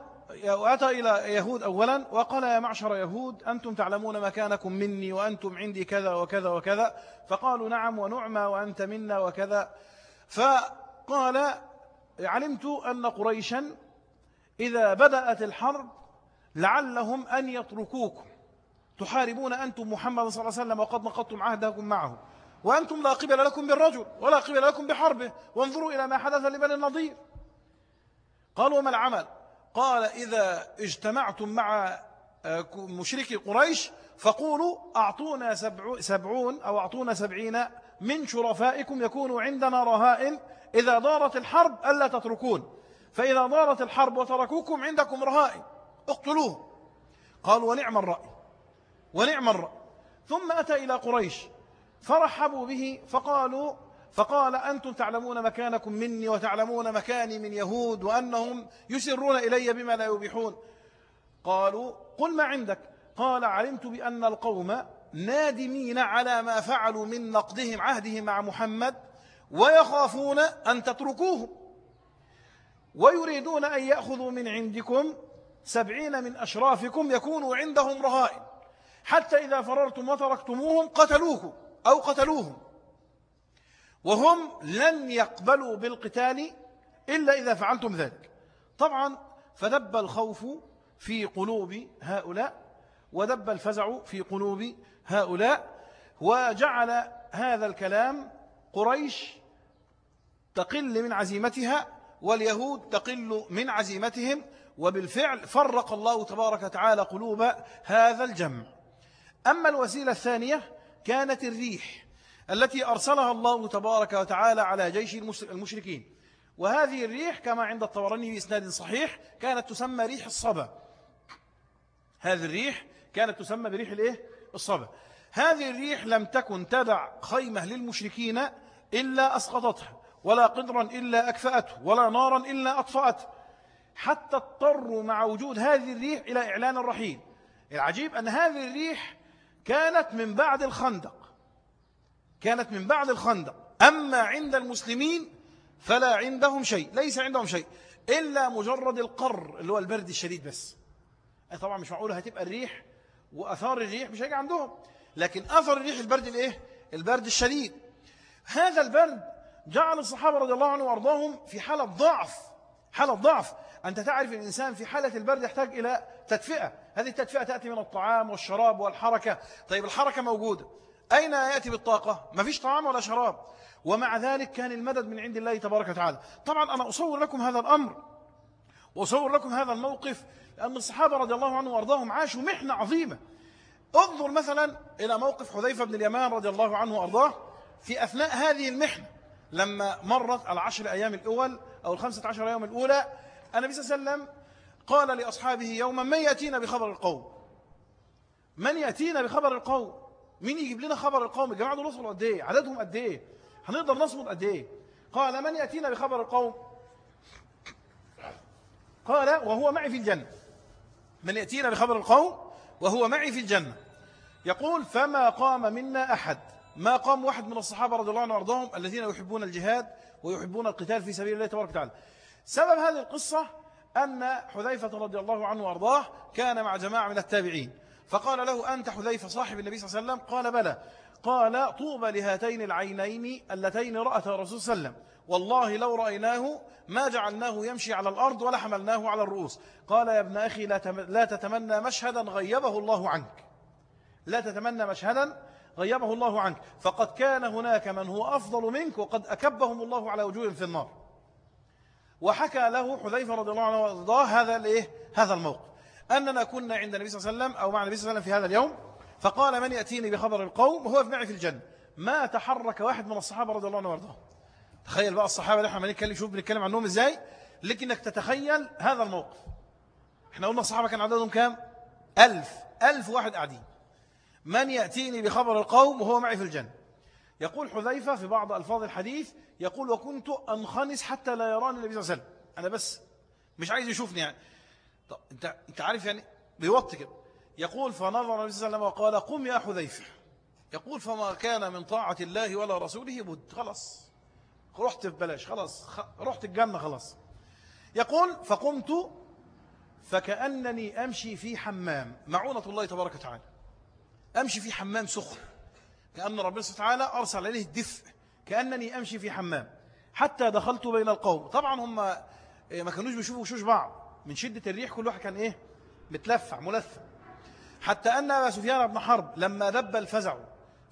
وأتى إلى يهود أولا وقال يا معشر يهود أنتم تعلمون مكانكم مني وأنتم عندي كذا وكذا وكذا. فقالوا نعم ونعمى وأنت منا وكذا. فقال علمت أن قريشا إذا بدأت الحرب لعلهم أن يتركوكم. تحاربون أنتم محمد صلى الله عليه وسلم وقد نقضتم عهدكم معه. وأنتم لا قبل لكم بالرجل ولا قبل لكم بحربه. وانظروا إلى ما حدث لبني النضير. قالوا ما العمل؟ قال إذا اجتمعتم مع آه، مشركي قريش فقولوا أعطونا سبعون أو أعطونا سبعين من شرفائكم يكونوا عندنا رهائن إذا دارت الحرب ألا تتركون. فإذا دارت الحرب وتركوكم عندكم رهائن اقتلوه قالوا ونعم الرأي. ونعم الرأي ثم أتى إلى قريش فرحبوا به فقالوا فقال أنتم تعلمون مكانكم مني وتعلمون مكاني من يهود وأنهم يسرون إلي بما لا يبيحون. قالوا قل ما عندك؟ قال علمت بأن القوم نادمين على ما فعلوا من نقضهم عهدهم مع محمد ويخافون أن تتركوه ويريدون أن يأخذوا من عندكم سبعين من أشرافكم يكونوا عندهم رهائن. حتى إذا فررتم وتركتموهم قتلوكم أو قتلوهم. وهم لن يقبلوا بالقتال إلا إذا فعلتم ذلك. طبعا فدب الخوف في قلوب هؤلاء ودب الفزع في قلوب هؤلاء وجعل هذا الكلام قريش تقل من عزيمتها واليهود تقل من عزيمتهم وبالفعل فرق الله تبارك وتعالى قلوب هذا الجمع. أما الوسيلة الثانية كانت الريح التي أرسلها الله تبارك وتعالى على جيش المشركين. وهذه الريح كما عند الطبراني بإسناد صحيح كانت تسمى ريح الصبا. هذه الريح كانت تسمى بريح الإيه؟ الصبا. هذه الريح لم تكن تدع خيمة للمشركين إلا أسقطتها ولا قدرا إلا أكفأته ولا نارا إلا أطفأته. حتى اضطروا مع وجود هذه الريح إلى إعلان الرحيل. العجيب أن هذه الريح كانت من بعد الخندق. كانت من بعد الخندق. أما عند المسلمين فلا عندهم شيء ليس عندهم شيء إلا مجرد القر اللي هو البرد الشديد بس. طبعا مش معقولة هتبقى الريح وأثار الريح مش هيجي عندهم. لكن أثر الريح البرد الإيه؟ البرد الشديد. هذا البرد جعل الصحابة رضي الله عنهم وأرضاهم في حالة ضعف حالة ضعف. أنت تعرف الإنسان في حالة البرد يحتاج إلى تدفئة. هذه التدفئة تأتي من الطعام والشراب والحركة. طيب الحركة موجودة. أين يأتي بالطاقة؟ ما فيش طعام ولا شراب. ومع ذلك كان المدد من عند الله تبارك وتعالى. طبعا أنا أصور لكم هذا الأمر. وأصور لكم هذا الموقف لأن الصحابة رضي الله عنهم وأرضاهم عاشوا محنة عظيمة. انظر مثلا إلى موقف حذيفة بن اليمان رضي الله عنه وأرضاه في أثناء هذه المحنة. لما مرت العشر أيام الأول أو الخمسة عشر يوم الأولى النبي صلى الله عليه وسلم قال لأصحابه يوما من يأتينا بخبر القوم؟ من يأتينا بخبر القوم؟ مين يجيب لنا خبر القوم؟ الجماعة دول وصلوا قد إيه؟ عددهم قد إيه؟ هنقدر نصمد قد إيه؟ قال من يأتينا بخبر القوم؟ قال وهو معي في الجنة. من يأتينا بخبر القوم؟ وهو معي في الجنة. يقول فما قام منا أحد. ما قام واحد من الصحابة رضي الله عنهم وأرضاهم الذين يحبون الجهاد ويحبون القتال في سبيل الله تبارك وتعالى. سبب هذه القصة أن حذيفة رضي الله عنه وأرضاه كان مع جماعة من التابعين. فقال له أنت حذيفة صاحب النبي صلى الله عليه وسلم؟ قال بلى. قال طوبى لهاتين العينين اللتين رأتا الرسول صلى الله عليه وسلم. والله لو رأيناه ما جعلناه يمشي على الأرض ولا حملناه على الرؤوس. قال يا ابن أخي لا تتمنى مشهدا غيبه الله عنك. لا تتمنى مشهدا غيبه الله عنك. فقد كان هناك من هو أفضل منك وقد أكبهم الله على وجوه في النار. وحكى له حذيفة رضي الله عنه وأرضاه هذا الإيه؟ هذا الموقف. أننا كنا عند النبي صلى الله عليه وسلم أو مع النبي صلى الله عليه وسلم في هذا اليوم فقال من يأتيني بخبر القوم؟ وهو في معي في الجنة ما تحرك واحد من الصحابة رضي الله عنه وأرضاه. تخيل بقى الصحابة اللي إحنا بنتكلم شوف بنتكلم عنهم إزاي؟ لكنك تتخيل هذا الموقف. إحنا قلنا الصحابة كان عددهم كام؟ ألف. ألف واحد قاعدين. من يأتيني بخبر القوم؟ وهو معي في الجنة يقول حذيفة في بعض ألفاظ الحديث يقول وكنت أنخنس حتى لا يراني النبي صلى الله عليه وسلم. أنا بس مش عايز يشوفني يعني. طب أنت أنت عارف يعني بيوطي كده. يقول فنظر النبي صلى الله عليه وسلم وقال قم يا حذيفة. يقول فما كان من طاعة الله ولا رسوله بد. خلاص. رحت ببلاش خلاص. رحت الجنة خلاص. يقول فقمت فكأنني أمشي في حمام. معونة الله تبارك وتعالى. أمشي في حمام سخن. كأن ربنا سبحانه وتعالى أرسل عليه الدفء كأنني أمشي في حمام. حتى دخلت بين القوم. طبعا هم إيه، ما كانوش بيشوفوا وشوش بعض. من شدة الريح كل واحد كان إيه؟ متلفع ملفع حتى أن أبا سفيان بن حرب لما دب الفزع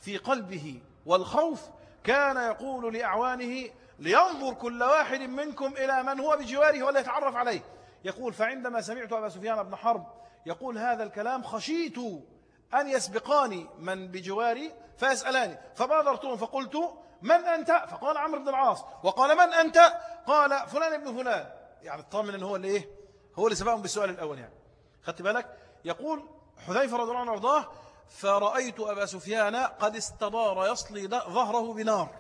في قلبه والخوف كان يقول لأعوانه لينظر كل واحد منكم إلى من هو بجواره ولا يتعرف عليه. يقول فعندما سمعت أبا سفيان بن حرب يقول هذا الكلام خشيت أن يسبقاني من بجواري فيسألاني. فبادرتهم فقلت من أنت؟ فقال عمرو بن العاص. وقال من أنت؟ قال فلان ابن فلان. يعني اطمن ان هو اللي إيه؟ هو اللي سبقهم بالسؤال الأول يعني. خدت بالك؟ يقول حذيفة رضي الله عنه وأرضاه فرأيت أبا سفيان قد استدار يصلي ظهره بنار.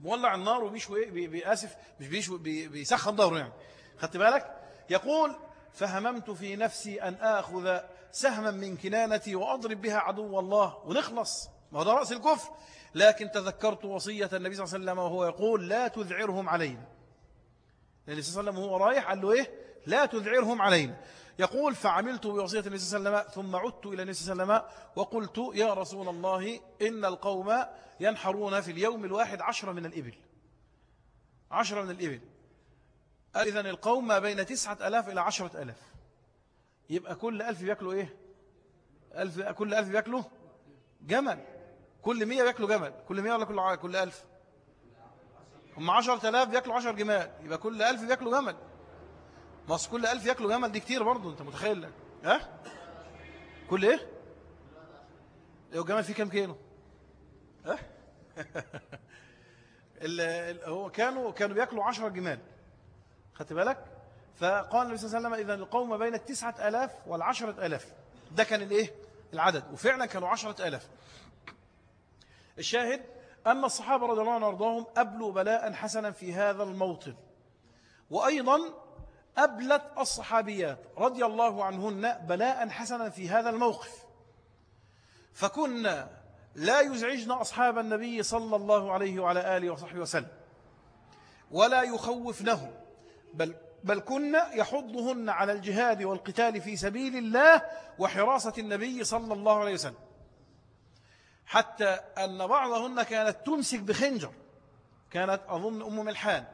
مولع النار وبيشوي بيأسف مش بيشوي بيسخن ظهره يعني. خدت بالك؟ يقول فهممت في نفسي أن آخذ سهما من كنانتي وأضرب بها عدو الله ونخلص. ما هو ده رأس الكفر. لكن تذكرت وصية النبي صلى الله عليه وسلم وهو يقول لا تذعرهم علينا. النبي صلى الله عليه وسلم وهو رايح قال له إيه؟ لا تذعرهم علينا. يقول فعملت بوصية النبي صلى الله عليه وسلم ثم عدت إلى النبي صلى الله عليه وسلم وقلت يا رسول الله إن القوم ينحرون في اليوم الواحد عشرة من الإبل. عشرة من الإبل. إذن القوم ما بين تسعة ألاف إلى عشرة ألاف. يبقى كل ألف بيأكلوا إيه؟ ألف كل ألف بيأكلوا جمل. كل مية بيأكلوا جمل. كل مية ولا كل كل ألف؟ هم عشرة ألاف بيأكلوا عشر جمال. يبقى كل ألف بيأكلوا جمل. مصر كل ألف يأكلوا جمل دي كتير برضو أنت متخيل لك ها؟ كل إيه؟ لو جمل فيه كام كيلو؟ ها؟ *laughs* هو كانوا كانوا بيأكلوا عشر جمال. خدت بالك؟ فقال النبي صلى الله عليه وسلم إذا القوم بين التسعة ألاف والعشرة ألاف. ده كان الإيه؟ العدد. وفعلا كانوا عشرة ألاف. الشاهد أن الصحابة رضي الله عنهم وأرضاهم أبلوا بلاء حسنا في هذا الموطن. وأيضا أبلت الصحابيات رضي الله عنهن بلاء حسنا في هذا الموقف. فكنا لا يزعجن أصحاب النبي صلى الله عليه وعلى آله وصحبه وسلم ولا يخوفنه بل, بل كنا يحضهن على الجهاد والقتال في سبيل الله وحراسة النبي صلى الله عليه وسلم. حتى أن بعضهن كانت تمسك بخنجر كانت أظن أم ملحان.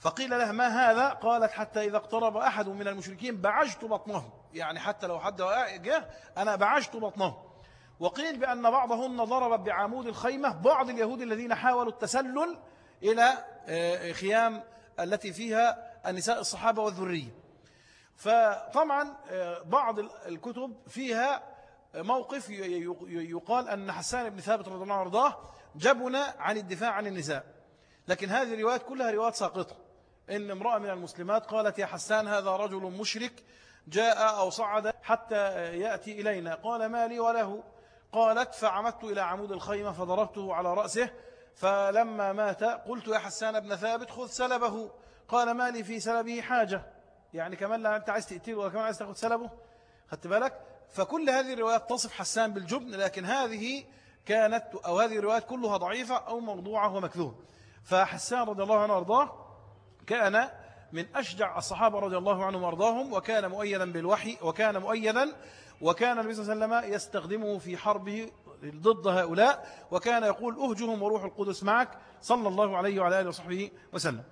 فقيل لها ما هذا؟ قالت حتى إذا اقترب أحد من المشركين بعجت بطنه يعني حتى لو حد جاء أنا بعجت بطنه وقيل بأن بعضهن ضرب بعمود الخيمة بعض اليهود الذين حاولوا التسلل إلى آه، خيام التي فيها النساء الصحابة والذرية. فطبعا آه، بعض الكتب فيها موقف يقال أن حسان بن ثابت رضي الله عنه وارضاه جبن عن الدفاع عن النساء. لكن هذه الروايات كلها روايات ساقطة. إن امرأة من المسلمات قالت يا حسان هذا رجل مشرك جاء أو صعد حتى يأتي إلينا. قال ما لي وله. قالت فعمدت إلى عمود الخيمة فضربته على رأسه فلما مات قلت يا حسان بن ثابت خذ سلبه. قال ما لي في سلبه حاجة. يعني كمان لا أنت عايز تقتله ولا كمان عايز تأخذ سلبه خدت بالك؟ فكل هذه الروايات تصف حسان بالجبن لكن هذه كانت أو هذه الروايات كلها ضعيفة أو موضوعة ومكذوب. فحسان رضي الله عنه وأرضاه كان من أشجع الصحابة رضي الله عنهم وأرضاهم وكان مؤيدا بالوحي وكان مؤيدا وكان النبي صلى الله عليه وسلم يستخدمه في حربه ضد هؤلاء وكان يقول أهجهم وروح القدس معك صلى الله عليه وعلى آله وصحبه وسلم.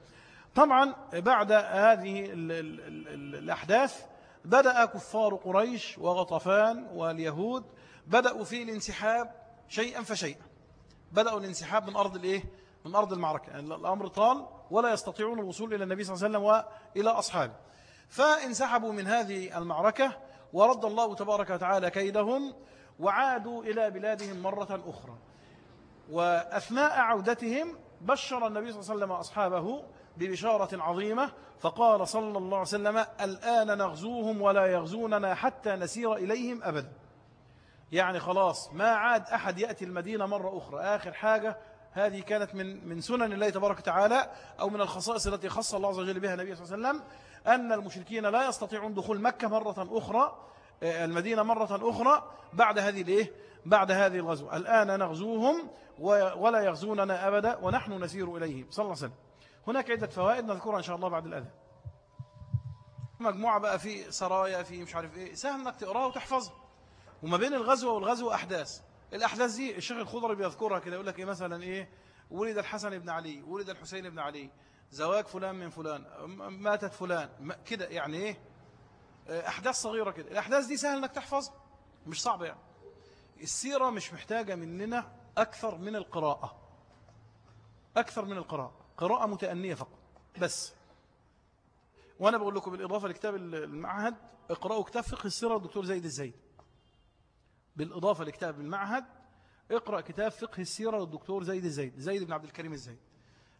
طبعا بعد هذه ال ال ال الأحداث بدأ كفار قريش وغطفان واليهود بدأوا في الانسحاب شيئا فشيئا. بدأوا الانسحاب من أرض الإيه؟ من أرض المعركة. يعني الأمر طال ولا يستطيعون الوصول إلى النبي صلى الله عليه وسلم وإلى أصحابه. فانسحبوا من هذه المعركة ورد الله تبارك وتعالى كيدهم وعادوا إلى بلادهم مرة أخرى. وأثناء عودتهم بشر النبي صلى الله عليه وسلم أصحابه ببشارة عظيمة فقال صلى الله عليه وسلم الآن نغزوهم ولا يغزوننا حتى نسير إليهم أبدا. يعني خلاص ما عاد أحد يأتي المدينة مرة أخرى. آخر حاجة هذه كانت من من سنن الله تبارك وتعالى أو من الخصائص التي خص الله عز وجل بها النبي صلى الله عليه وسلم أن المشركين لا يستطيعون دخول مكة مرة أخرى آه، المدينة مرة أخرى بعد هذه الإيه؟ بعد هذه الغزوة. الآن نغزوهم ولا يغزوننا أبدا ونحن نسير إليهم. صلى الله عليه وسلم. هناك عدة فوائد نذكرها إن شاء الله بعد الأذى مجموعة بقى في سرايا في مش عارف إيه. سهل أنك تقرأها وتحفظها. وما بين الغزوة والغزوة أحداث. الأحداث دي الشيخ الخضري بيذكرها كده يقول لك إيه مثلا إيه؟ ولد الحسن بن علي ولد الحسين بن علي. زواج فلان من فلان. ماتت فلان. كده يعني إيه؟ أحداث صغيرة كده. الأحداث دي سهل أنك تحفظها. مش صعبة يعني. السيرة مش محتاجة مننا أكثر من القراءة. أكثر من القراءة. قراءة متأنية فقط بس. وأنا بقول لكم بالإضافة لكتاب المعهد اقرأوا كتاب فقه السيرة الدكتور زيد الزيد بالإضافة لكتاب المعهد اقرأ كتاب فقه السيرة للدكتور زيد الزيد زيد بن عبد الكريم الزيد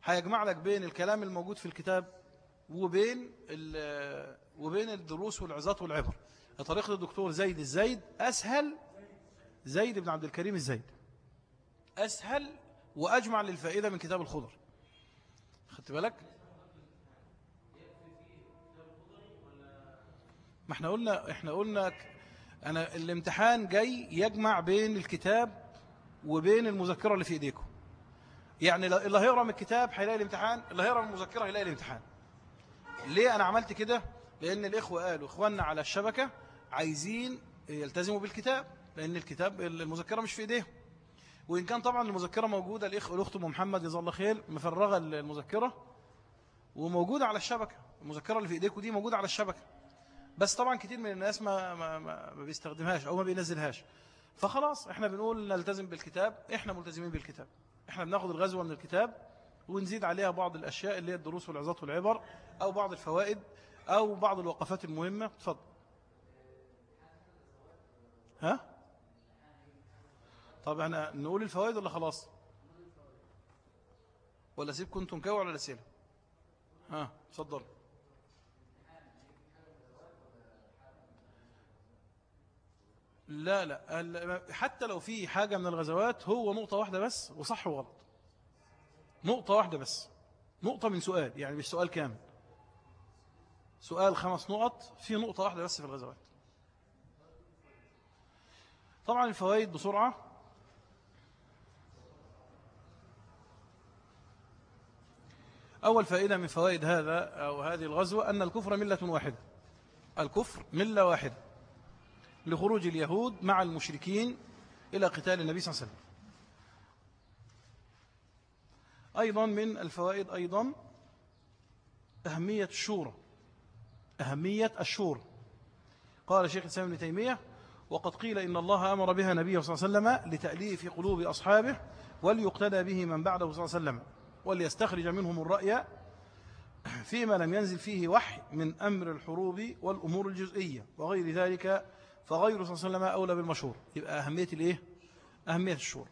هيجمع لك بين الكلام الموجود في الكتاب وبين وبين الدروس والعظات والعبر. طريقة الدكتور زيد الزيد أسهل زيد بن عبد الكريم الزيد أسهل وأجمع للفائدة من كتاب الخضر. خدت بالك؟ ما إحنا قلنا إحنا قلنا أنا الامتحان جاي يجمع بين الكتاب وبين المذكرة اللي في إيديكم. يعني اللي هيقرأ من الكتاب هيلاقي الامتحان اللي هيقرأ من المذكرة هيلاقي الامتحان. ليه أنا عملت كده؟ لأن الإخوة قالوا إخواننا على الشبكة عايزين يلتزموا بالكتاب لأن الكتاب المذكرة مش في إيديهم. وإن كان طبعا المذكرة موجودة الإخ الأخت محمد جزاه الله خير مفرغة المذكرة وموجودة على الشبكة. المذكرة اللي في إيديكم دي موجودة على الشبكة. بس طبعا كتير من الناس ما, ما, ما, ما بيستخدمهاش أو ما بينزلهاش. فخلاص إحنا بنقول نلتزم بالكتاب. إحنا ملتزمين بالكتاب. إحنا بناخد الغزوة من الكتاب ونزيد عليها بعض الأشياء اللي هي الدروس والعظات والعبر أو بعض الفوائد أو بعض الوقفات المهمة. تفضل ها؟ طب إحنا نقول الفوائد ولا خلاص؟ ولا سيبكم أنتم كوع ولا الأسئلة. ها اتفضل. لا لا حتى لو في حاجة من الغزوات هو نقطة واحدة بس وصح وغلط. نقطة واحدة بس. نقطة من سؤال يعني مش سؤال كامل. سؤال خمس نقط في نقطة واحدة بس في الغزوات. طبعا الفوائد بسرعة. أول فائدة من فوائد هذا أو هذه الغزوة أن الكفر ملة واحدة الكفر ملة واحدة لخروج اليهود مع المشركين إلى قتال النبي صلى الله عليه وسلم. أيضا من الفوائد أيضا أهمية الشورى. أهمية الشورى. قال شيخ الإسلام ابن تيمية وقد قيل إن الله أمر بها نبيه صلى الله عليه وسلم لتأليف قلوب أصحابه وليقتدى به من بعده صلى الله عليه وسلم. وليستخرج منهم الرأي فيما لم ينزل فيه وحي من أمر الحروب والأمور الجزئية وغير ذلك فغير صلى الله عليه وسلم أولى بالمشهور. يبقى أهمية الإيه؟ أهمية الشور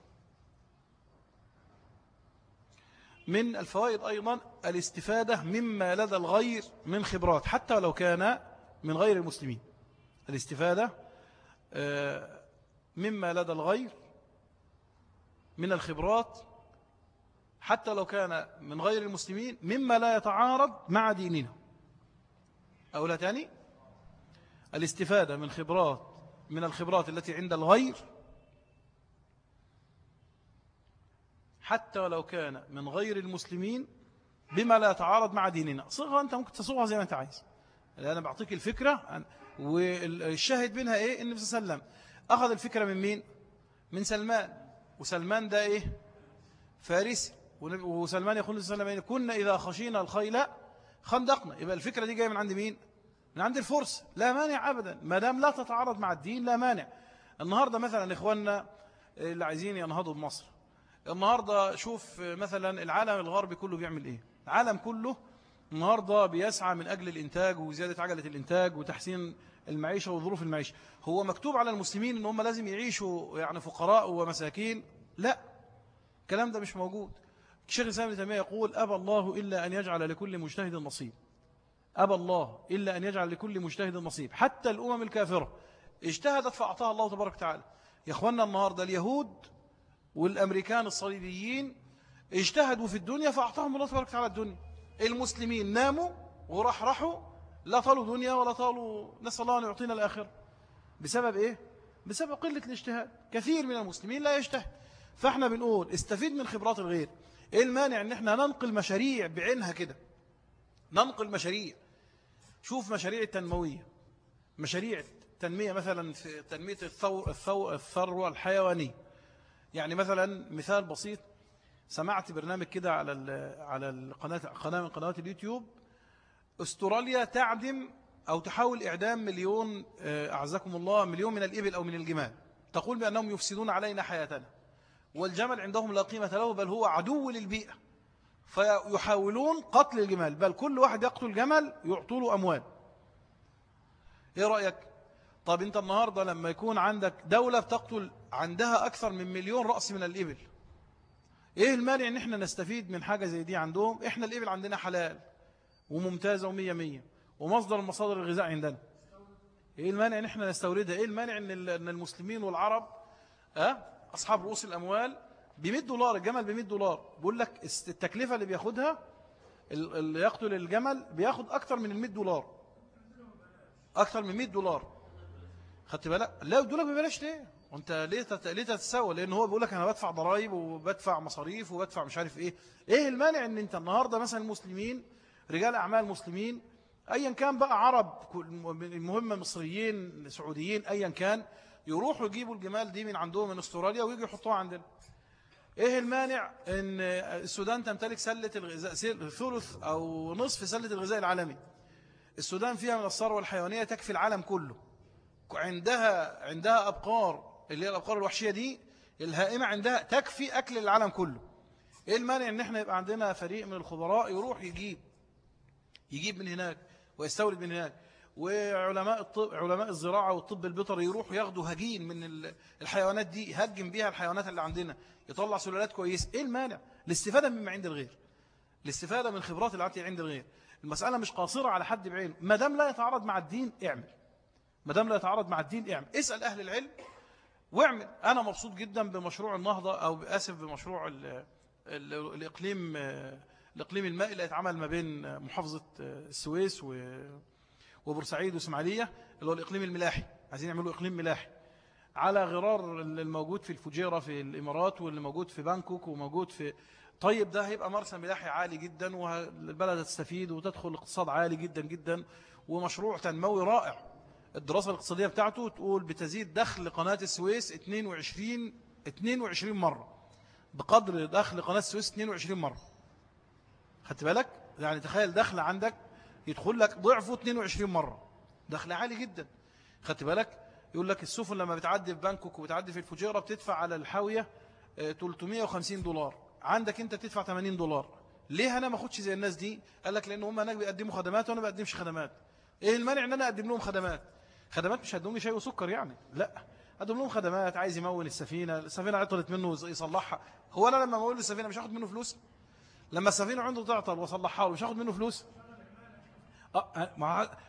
من الفوائد أيضا الاستفادة مما لدى الغير من خبرات حتى لو كان من غير المسلمين. الاستفادة آه، مما لدى الغير من الخبرات حتى لو كان من غير المسلمين مما لا يتعارض مع ديننا. أولا تاني؟ الاستفادة من خبرات من الخبرات التي عند الغير. حتى ولو كان من غير المسلمين بما لا يتعارض مع ديننا. صغة أنت ممكن تصوغها زي ما أنت عايز. أنا بعطيك الفكرة والشاهد منها إيه؟ النبي صلى الله عليه وسلم. أخذ الفكرة من مين؟ من سلمان. وسلمان ده إيه؟ فارسي. وسلمان يقول صلى الله عليه وسلم كنا إذا خشينا الخيل خندقنا. يبقى الفكرة دي جاية من عند مين؟ من عند الفرس. لا مانع أبدا. ما دام لا تتعارض مع الدين لا مانع. النهاردة مثلا إخواننا اللي عايزين ينهضوا بمصر. النهاردة شوف مثلا العالم الغربي كله بيعمل إيه؟ العالم كله النهاردة بيسعى من أجل الإنتاج وزيادة عجلة الإنتاج وتحسين المعيشة وظروف المعيشة. هو مكتوب على المسلمين إن هم لازم يعيشوا يعني فقراء ومساكين؟ لا. الكلام ده مش موجود. الشيخ الإسلام ابن تيمية يقول أبى الله إلا أن يجعل لكل مجتهد نصيب. أبى الله إلا أن يجعل لكل مجتهد نصيب. حتى الأمم الكافرة. اجتهدت فأعطاها الله تبارك وتعالى. يا أخوانا النهاردة اليهود والأمريكان الصليبيين اجتهدوا في الدنيا فأعطاهم الله تبارك وتعالى الدنيا. المسلمين ناموا ورحرحوا لا طالوا دنيا ولا طالوا نسأل الله أن يعطينا الآخر بسبب إيه؟ بسبب قلة الاجتهاد. كثير من المسلمين لا يجتهد. فإحنا بنقول استفيد من خبرات الغير. إيه المانع إن إحنا ننقل مشاريع بعينها كده؟ ننقل مشاريع. شوف مشاريع التنموية. مشاريع تنمية مثلا في تنمية الثو الثو الثروة الحيوانية. يعني مثلا مثال بسيط. سمعت برنامج كده على على القناة قناة من قنوات اليوتيوب. أستراليا تعدم أو تحاول إعدام مليون آه، أعزكم الله مليون من الإبل أو من الجمال. تقول بأنهم يفسدون علينا حياتنا. والجمل عندهم لا قيمة له بل هو عدو للبيئة. فيحاولون قتل الجمال بل كل واحد يقتل جمل يعطوله أموال. إيه رأيك؟ طب أنت النهاردة لما يكون عندك دولة بتقتل عندها أكثر من مليون رأس من الإبل إيه المانع إن إحنا نستفيد من حاجة زي دي عندهم؟ إحنا الإبل عندنا حلال وممتازة ومية مية ومصدر مصادر الغذاء عندنا. إيه المانع إن إحنا نستوردها؟ إيه المانع إن المسلمين والعرب أه؟ أصحاب رؤوس الأموال ب 100 دولار الجمل ب 100 دولار. بقول لك التكلفة اللي بياخدها اللي يقتل الجمل بياخد أكثر من ال 100 دولار. أكثر من 100 دولار. خدت بالك؟ لا يقول لك ببلاش ليه؟ وأنت ليه. ليه تتسوى لأن هو بيقول لك أنا بدفع ضرائب وبدفع مصاريف وبدفع مش عارف إيه. إيه المانع إن أنت النهارده مثلا المسلمين رجال أعمال مسلمين ايا كان بقى عرب المهم مصريين سعوديين ايا كان يروحوا يجيبوا الجمال دي من عندهم من استراليا ويجوا يحطوها عندنا. إيه المانع ان السودان تمتلك سلة الغذاء ثلث أو نصف سلة الغذاء العالمي؟ السودان فيها من الثروة الحيوانية تكفي العالم كله. عندها عندها أبقار اللي هي الأبقار الوحشية دي الهائمة عندها تكفي أكل العالم كله. إيه المانع ان إحنا يبقى عندنا فريق من الخضراء يروح يجيب يجيب من هناك ويستورد من هناك؟ وعلماء الطب علماء الزراعة والطب البيطري يروحوا ياخدوا هجين من الحيوانات دي يهجم بيها الحيوانات اللي عندنا يطلع سلالات كويسة. إيه المانع؟ الاستفادة مما عند الغير. الاستفادة من خبرات العتي عند الغير. المسألة مش قاصرة على حد بعينه. ما دام لا يتعارض مع الدين اعمل. ما دام لا يتعارض مع الدين اعمل. اسأل أهل العلم واعمل. أنا مبسوط جدا بمشروع النهضة أو آسف بمشروع ال ال الإقليم الإقليم المائي اللي يتعمل ما بين محافظة السويس وبورسعيد واسماعيلية اللي هو الإقليم الملاحي. عايزين يعملوا إقليم ملاحي. على غرار الموجود في الفجيرة في الإمارات واللي موجود في بانكوك وموجود في طيب ده هيبقى مرسى ملاحي عالي جدا والبلد تستفيد وتدخل اقتصاد عالي جدا جدا ومشروع تنموي رائع. الدراسة الاقتصادية بتاعته تقول بتزيد دخل قناة السويس 22 22 مرة. بقدر دخل قناة السويس 22 مرة. خدت بالك؟ يعني تخيل دخل عندك يدخل لك ضعفه 22 مرة. دخل عالي جدا. خدت بالك؟ يقول لك السفن لما بتعدي في بانكوك وبتعدي في الفجيرة بتدفع على الحاوية 350 آه، دولار. عندك انت بتدفع 80 دولار. ليه أنا ما اخدش زي الناس دي؟ قال لك لأن هم هناك بيقدموا خدمات وأنا ما بقدمش خدمات. إيه المانع إن أنا أقدم لهم خدمات؟ خدمات مش هدوم لي شاي وسكر يعني. لا. هدوم لهم خدمات عايز يمول السفينة السفينة عطلت منه يصلحها. هو أنا لما مول السفينة مش هاخد منه فلوس؟ لما السفينة عنده تعطل وصلحها مش هاخد منه فلوس؟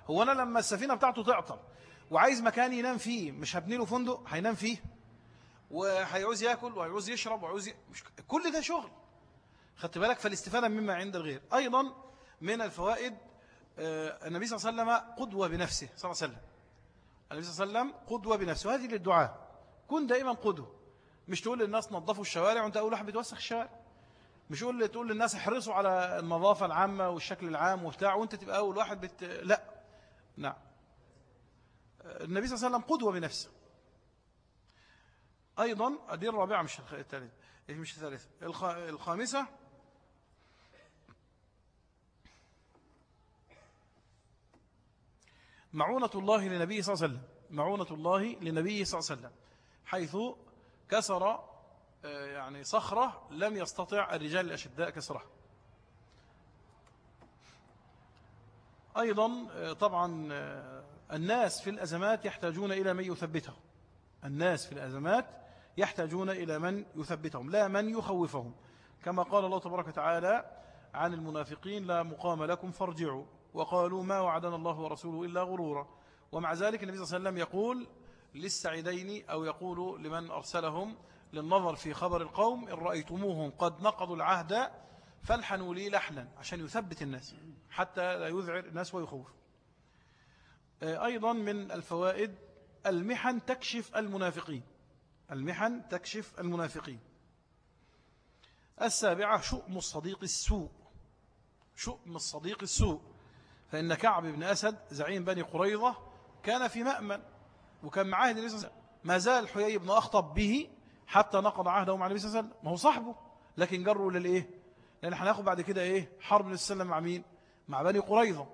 هو أنا لما السفينة بتاعته تعطل وعايز مكان ينام فيه مش هبني له فندق هينام فيه. وهيعوز ياكل وهيعوز يشرب وهيعوز ي... مش... كل ده شغل. خدت بالك؟ فالاستفادة مما عند الغير. أيضا من الفوائد آه، النبي صلى الله عليه وسلم قدوة بنفسه صلى الله عليه وسلم. النبي صلى الله عليه وسلم قدوة بنفسه. هذه للدعاء. كن دائما قدوة. مش تقول للناس نظفوا الشوارع وانت أول واحد بتوسخ الشوارع. مش تقول تقول للناس احرصوا على النظافة العامة والشكل العام وبتاع وانت تبقى أول واحد بت... لا. نعم. النبي صلى الله عليه وسلم قدوة بنفسه. أيضا دي الرابعة مش الثالثة مش الثالثة الخامسة. معونة الله لنبيه صلى الله عليه وسلم. معونة الله لنبيه صلى الله عليه وسلم. حيث كسر يعني صخرة لم يستطع الرجال الأشداء كسرها. أيضا طبعا الناس في الأزمات يحتاجون إلى من يثبتهم. الناس في الأزمات يحتاجون إلى من يثبتهم لا من يخوفهم. كما قال الله تبارك وتعالى عن المنافقين لا مقام لكم فارجعوا. وقالوا ما وعدنا الله ورسوله إلا غرورا. ومع ذلك النبي صلى الله عليه وسلم يقول للسعيدين أو يقول لمن أرسلهم للنظر في خبر القوم إن رأيتموهم قد نقضوا العهد فالحنوا لي لحنا عشان يثبت الناس حتى لا يذعر الناس ويخوف. آه، أيضا من الفوائد المحن تكشف المنافقين. المحن تكشف المنافقين. السابعة شؤم الصديق السوء. شؤم الصديق السوء. فإن كعب بن أسد زعيم بني قريظة كان في مأمن وكان معاه النبي صلى الله عليه وسلم ما زال حيي بن أخطب به حتى نقض عهده مع النبي صلى الله عليه وسلم. ما هو صاحبه. لكن جروا للإيه؟ لأن هناخد بعد كده إيه؟ حرب النبي صلى الله عليه وسلم مع مين؟ مع بني قريظة.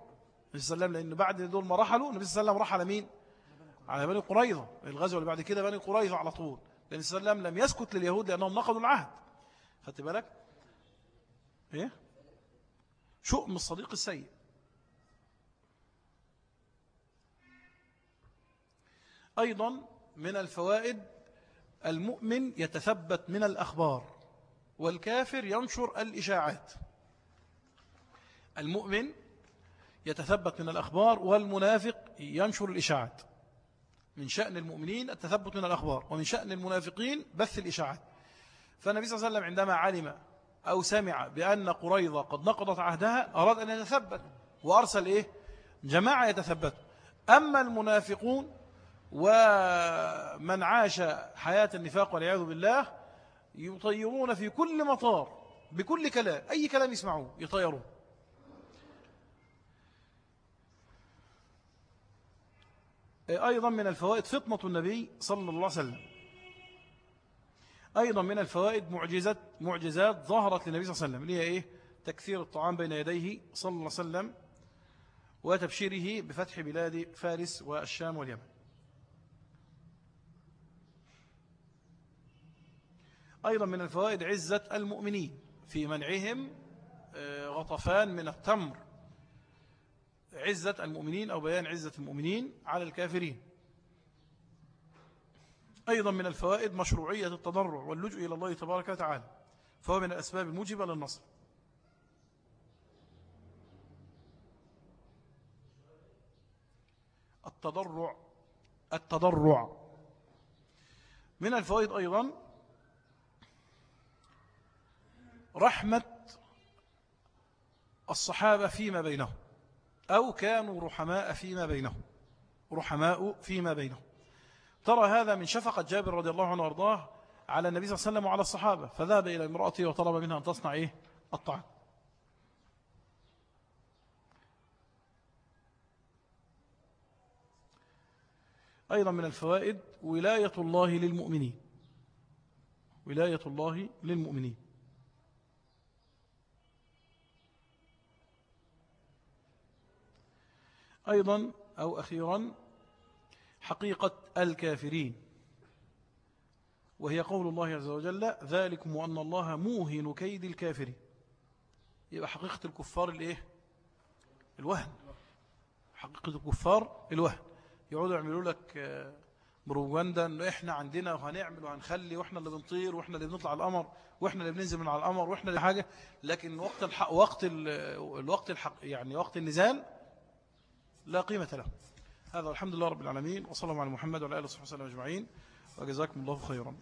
النبي صلى الله عليه وسلم لأن بعد دول ما رحلوا النبي صلى الله عليه وسلم رحل مين؟ على بني قريظة. الغزوة اللي بعد كده بني قريظة على طول. لأن صلى الله عليه وسلم لم يسكت لليهود لأنهم نقضوا العهد. خدت بالك؟ إيه؟ شؤم الصديق السيء. أيضا من الفوائد المؤمن يتثبت من الأخبار والكافر ينشر الإشاعات. المؤمن يتثبت من الأخبار والمنافق ينشر الإشاعات. من شأن المؤمنين التثبت من الأخبار ومن شأن المنافقين بث الإشاعات. فالنبي صلى الله عليه وسلم عندما علم أو سمع بأن قريضة قد نقضت عهدها أراد أن يتثبت وأرسل إيه؟ جماعة يتثبت. أما المنافقون ومن عاش حياة النفاق والعياذ بالله يطيرون في كل مطار بكل كلام أي كلام يسمعوه يطيروه أيضا من الفوائد فطنة النبي صلى الله عليه وسلم. أيضا من الفوائد معجزات معجزات ظهرت للنبي صلى الله عليه وسلم اللي هي إيه؟ تكثير الطعام بين يديه صلى الله عليه وسلم وتبشيره بفتح بلاد فارس والشام واليمن. أيضا من الفوائد عزة المؤمنين في منعهم آه، غطفان من التمر. عزة المؤمنين أو بيان عزة المؤمنين على الكافرين. أيضا من الفوائد مشروعية التضرع واللجوء إلى الله تبارك وتعالى فهو من الأسباب الموجبة للنصر. التضرع التضرع. من الفوائد أيضا رحمة الصحابة فيما بينهم أو كانوا رحماء فيما بينهم رحماء فيما بينهم. ترى هذا من شفقة جابر رضي الله عنه وأرضاه على النبي صلى الله عليه وسلم وعلى الصحابة فذهب إلى امرأته وطلب منها أن تصنع إيه؟ الطعام. أيضا من الفوائد ولاية الله للمؤمنين. ولاية الله للمؤمنين. أيضا أو أخيرا حقيقة الكافرين. وهي قول الله عز وجل ذلكم وأن الله موهن كيد الكافرين. يبقى حقيقة الكفار الإيه؟ الوهن. حقيقة الكفار الوهن. يقعدوا يعملوا لك آه، بروباندا إنه إحنا عندنا وهنعمل وهنخلي وإحنا اللي بنطير وإحنا اللي بنطلع القمر وإحنا اللي بننزل من على القمر وإحنا اللي حاجة. لكن وقت الحق وقت الوقت الحق يعني وقت النزال لا قيمة له. هذا الحمد لله رب العالمين وصلى الله على محمد وعلى آله وصحبه وسلم أجمعين وجزاكم الله خيرا.